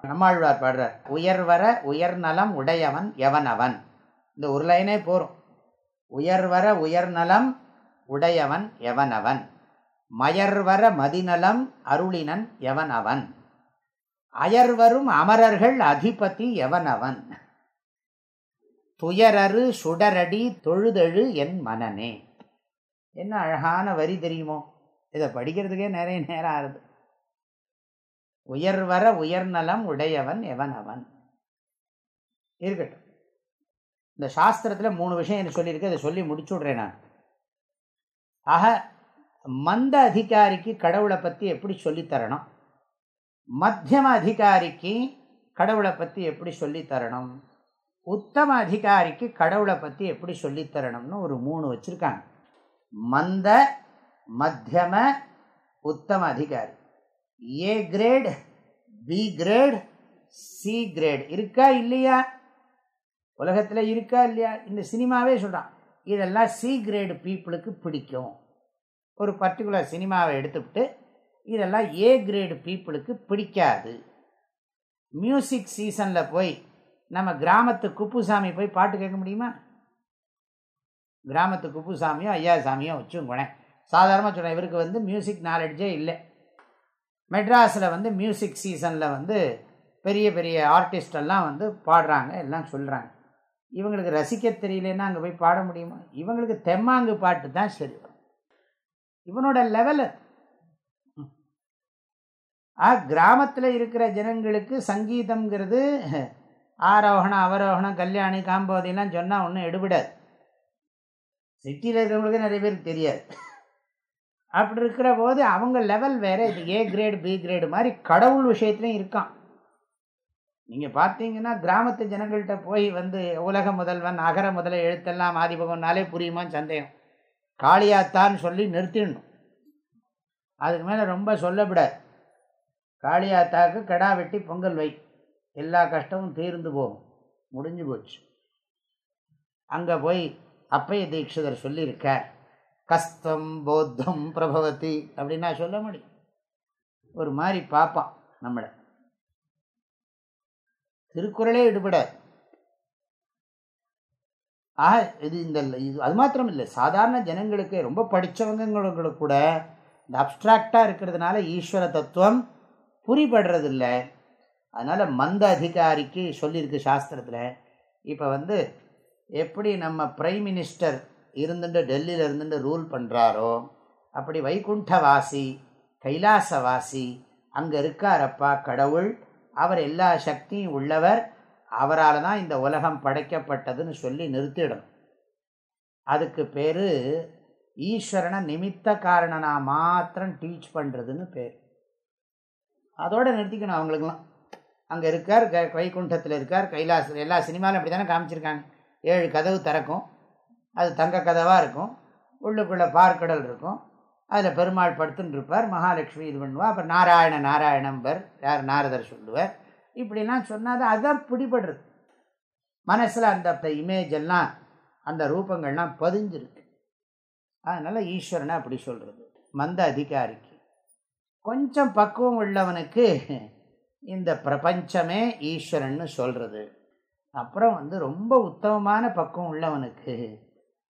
நம்மாழ்வார் பாடுறார் உயர்வர உயர்நலம் உடையவன் எவனவன்? இந்த ஒரு லைனே போகிறோம் உயர்வர உயர்நலம் உடையவன் எவனவன்? மயர்வர மதிநலம் அருளினன் எவனவன்? அயர்வரும் அமரர்கள் அதிபதி எவனவன்? துயரரு சுடரடி தொழுதழு என் மனனே என்ன அழகான வரி தெரியுமோ? இதை படிக்கிறதுக்கே நிறைய நேரம் ஆகுது. உயர்வர உயர்நலம் உடையவன் எவன் அவன் இருக்கட்டும். இந்த சாஸ்திரத்தில் மூணு விஷயம் எனக்கு சொல்லியிருக்கு அதை சொல்லி முடிச்சுடுறேன் நான். ஆக மந்த அதிகாரிக்கு கடவுளை பற்றி எப்படி சொல்லித்தரணும் மத்தியம அதிகாரிக்கு கடவுளை பற்றி எப்படி சொல்லித்தரணும் உத்தம அதிகாரிக்கு கடவுளை பற்றி எப்படி சொல்லித்தரணும்னு ஒரு மூணு வச்சுருக்காங்க. மந்த மத்தியம உத்தம அதிகாரி. A grade B grade C grade இருக்கா இல்லையா? உலகத்தில் இருக்கா இல்லையா? இந்த சினிமாவே சொல்கிறான் இதெல்லாம் சி கிரேடு பீப்புளுக்கு பிடிக்கும். ஒரு பர்டிகுலர் சினிமாவை எடுத்துக்கிட்டு இதெல்லாம் ஏ கிரேடு பீப்புளுக்கு பிடிக்காது. மியூசிக் சீசனில் போய் நம்ம கிராமத்து குப்புசாமி போய் பாட்டு கேட்க முடியுமா? கிராமத்து குப்புசாமியோ ஐயா சாமியோ வச்சுங்கோனேன். சாதாரணமாக சொன்னேன் இவருக்கு வந்து மியூசிக் நாலெட்ஜே இல்லை. மெட்ராஸில் வந்து மியூசிக் சீசனில் வந்து பெரிய பெரிய ஆர்டிஸ்டெல்லாம் வந்து பாடுறாங்க எல்லாம் சொல்கிறாங்க இவங்களுக்கு ரசிக்க தெரியலன்னா அங்கே போய் பாட முடியுமா? இவங்களுக்கு தெம்மாங்கு பாட்டு தான் சரி வரும். இவனோட லெவல் ஆ கிராமத்தில் இருக்கிற ஜனங்களுக்கு சங்கீதம்ங்கிறது ஆரோகணம் அவரோகணம் கல்யாணி காம்போதிலாம் சொன்னால் ஒன்றும் எடுபடாது. சிட்டியில் இருக்கிறவங்களுக்கு நிறைய பேருக்கு தெரியாது. அப்படி இருக்கிற போது அவங்க லெவல் வேறு. இது ஏ கிரேடு பி கிரேடு மாதிரி கடவுள் விஷயத்துலையும் இருக்கான். நீங்கள் பார்த்தீங்கன்னா கிராமத்து ஜனங்கள்கிட்ட போய் வந்து உலக முதல்வன் அகர முதல எழுத்தெல்லாம் ஆதிபகம்னாலே புரியுமான்னு சந்தேகம்? காளியாத்தான்னு சொல்லி நிறுத்திடணும். அதுக்கு மேலே ரொம்ப சொல்லக்கூடாது காளியாத்தாவுக்கு கடா வெட்டி பொங்கல் வை. எல்லா கஷ்டமும் தீர்ந்து போகும். முடிஞ்சு போச்சு. அங்கே போய் அப்பைய தீட்சிதர் சொல்லியிருக்கார். கஸ்தம் போத்தம் பிரபவதி அப்படின்னா சொல்ல முடியும். ஒரு மாதிரி பார்ப்பான் நம்மளை. திருக்குறளே விடுபட ஆக இது இந்த இது அது மாத்திரம் இல்லை சாதாரண ஜனங்களுக்கு ரொம்ப படித்தவங்களுக்கு கூட இந்த அப்ட்ராக்டாக இருக்கிறதுனால ஈஸ்வர தத்துவம் புரிபடுறதில்ல. அதனால் மந்த அதிகாரிக்கு சொல்லியிருக்கு சாஸ்திரத்தில். இப்போ வந்து எப்படி நம்ம பிரைம் மினிஸ்டர் இருந்துட்டு டெல்லியில் இருந்துட்டு ரூல் பண்ணுறாரோ அப்படி வைகுண்டவாசி கைலாசவாசி அங்கே இருக்காரப்பா கடவுள் அவர் எல்லா சக்தியும் உள்ளவர் அவரால் தான் இந்த உலகம் படைக்கப்பட்டதுன்னு சொல்லி நிறுத்திடணும். அதுக்கு பேர் ஈஸ்வரனை நிமித்த காரணனா மாத்திரம் டீச் பண்ணுறதுன்னு பேர். அதோடு நிறுத்திக்கணும் அவங்களுக்கெல்லாம். அங்கே இருக்கார் க வைகுண்டத்தில் இருக்கார் கைலாச எல்லா சினிமாவிலும் அப்படி தானே காமிச்சிருக்காங்க. ஏழு கதவு திறக்கும் அது தங்க கதவாக இருக்கும் உள்ளுக்குள்ளே பார்க்கடல் இருக்கும். அதில் பெருமாள் படுத்துன்னு இருப்பார் மகாலட்சுமி இது பண்ணுவா அப்புறம் நாராயண நாராயணம்பர் யார் நாரதர் சொல்லுவார். இப்படிலாம் சொன்னால் அதுதான் பிடிபடுறது. மனசில் அந்த இமேஜ் எல்லாம் அந்த ரூபங்கள்லாம் பதிஞ்சிருக்கு. அதனால் ஈஸ்வரனை அப்படி சொல்கிறது மந்த அதிகாரிக்கு. கொஞ்சம் பக்குவம் உள்ளவனுக்கு இந்த பிரபஞ்சமே ஈஸ்வரன்னு சொல்கிறது அப்புறம் வந்து ரொம்ப உத்தமமான பக்குவம் உள்ளவனுக்கு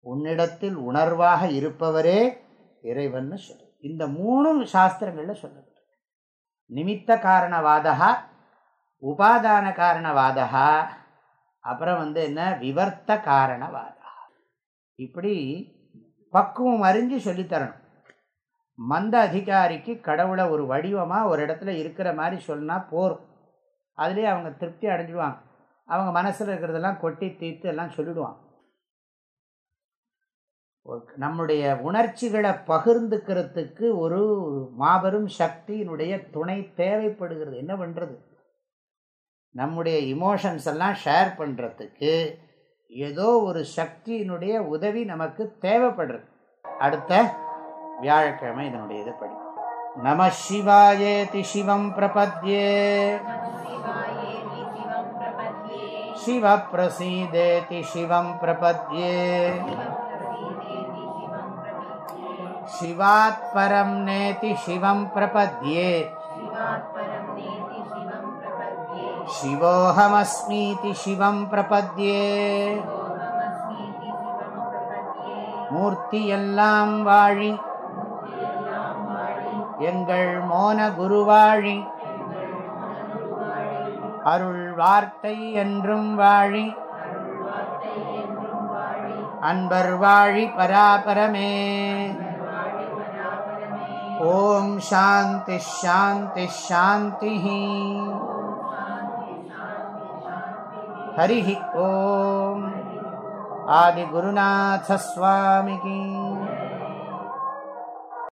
உன்னிடத்தில் உணர்வாக இருப்பவரே இறைவன்னு சொல்லு இந்த மூணும் சாஸ்திரங்களில் சொல்லப்பட்டிருக்கு. நிமித்த காரணவாதா உபாதான காரணவாதா அப்புறம் வந்து என்ன? விவர்த்த காரணவாதா இப்படி பக்குவம் அறிஞ்சு சொல்லித்தரணும் மந்த அதிகாரிக்கு கடவுளை ஒரு வடிவமாக ஒரு இடத்துல இருக்கிற மாதிரி சொன்னால் போரும். அதுலேயே அவங்க திருப்தி அடைஞ்சிடுவாங்க. அவங்க மனசில் இருக்கிறதெல்லாம் கொட்டி தீர்த்து எல்லாம் சொல்லிடுவாங்க. நம்முடைய உணர்ச்சிகளை பகிர்ந்துக்கிறதுக்கு ஒரு மாபெரும் சக்தியினுடைய துணை தேவைப்படுகிறது. என்ன பண்ணுறது நம்முடைய இமோஷன்ஸ் எல்லாம் ஷேர் பண்ணுறதுக்கு ஏதோ ஒரு சக்தியினுடைய உதவி நமக்கு தேவைப்படுறது. அடுத்த வியாழக்கிழமை இதனுடைய இதை படி நம சிவாயேதி சிவம் பிரபத்யே. சிவ பிரசீதேதி சிவம் பிரபத்யே. शिवात् परं नेति शिवं प्रपद्ये சிவோஹமஸ்மீதி சிவம் பிரபத்யே सोऽहमस्मीति शिवं प्रपद्ये மூர்த்தி எல்லாம் வாழி எங்கள் மோன குருவாழி அருள் வார்த்தை என்றும் வாழி அன்பர் வாழி பராபரமே ஓம் சாந்தி ஷாந்தி ஷாந்தி ஹரி ஓம். ஆதிகுருநாத சுவாமிக்கு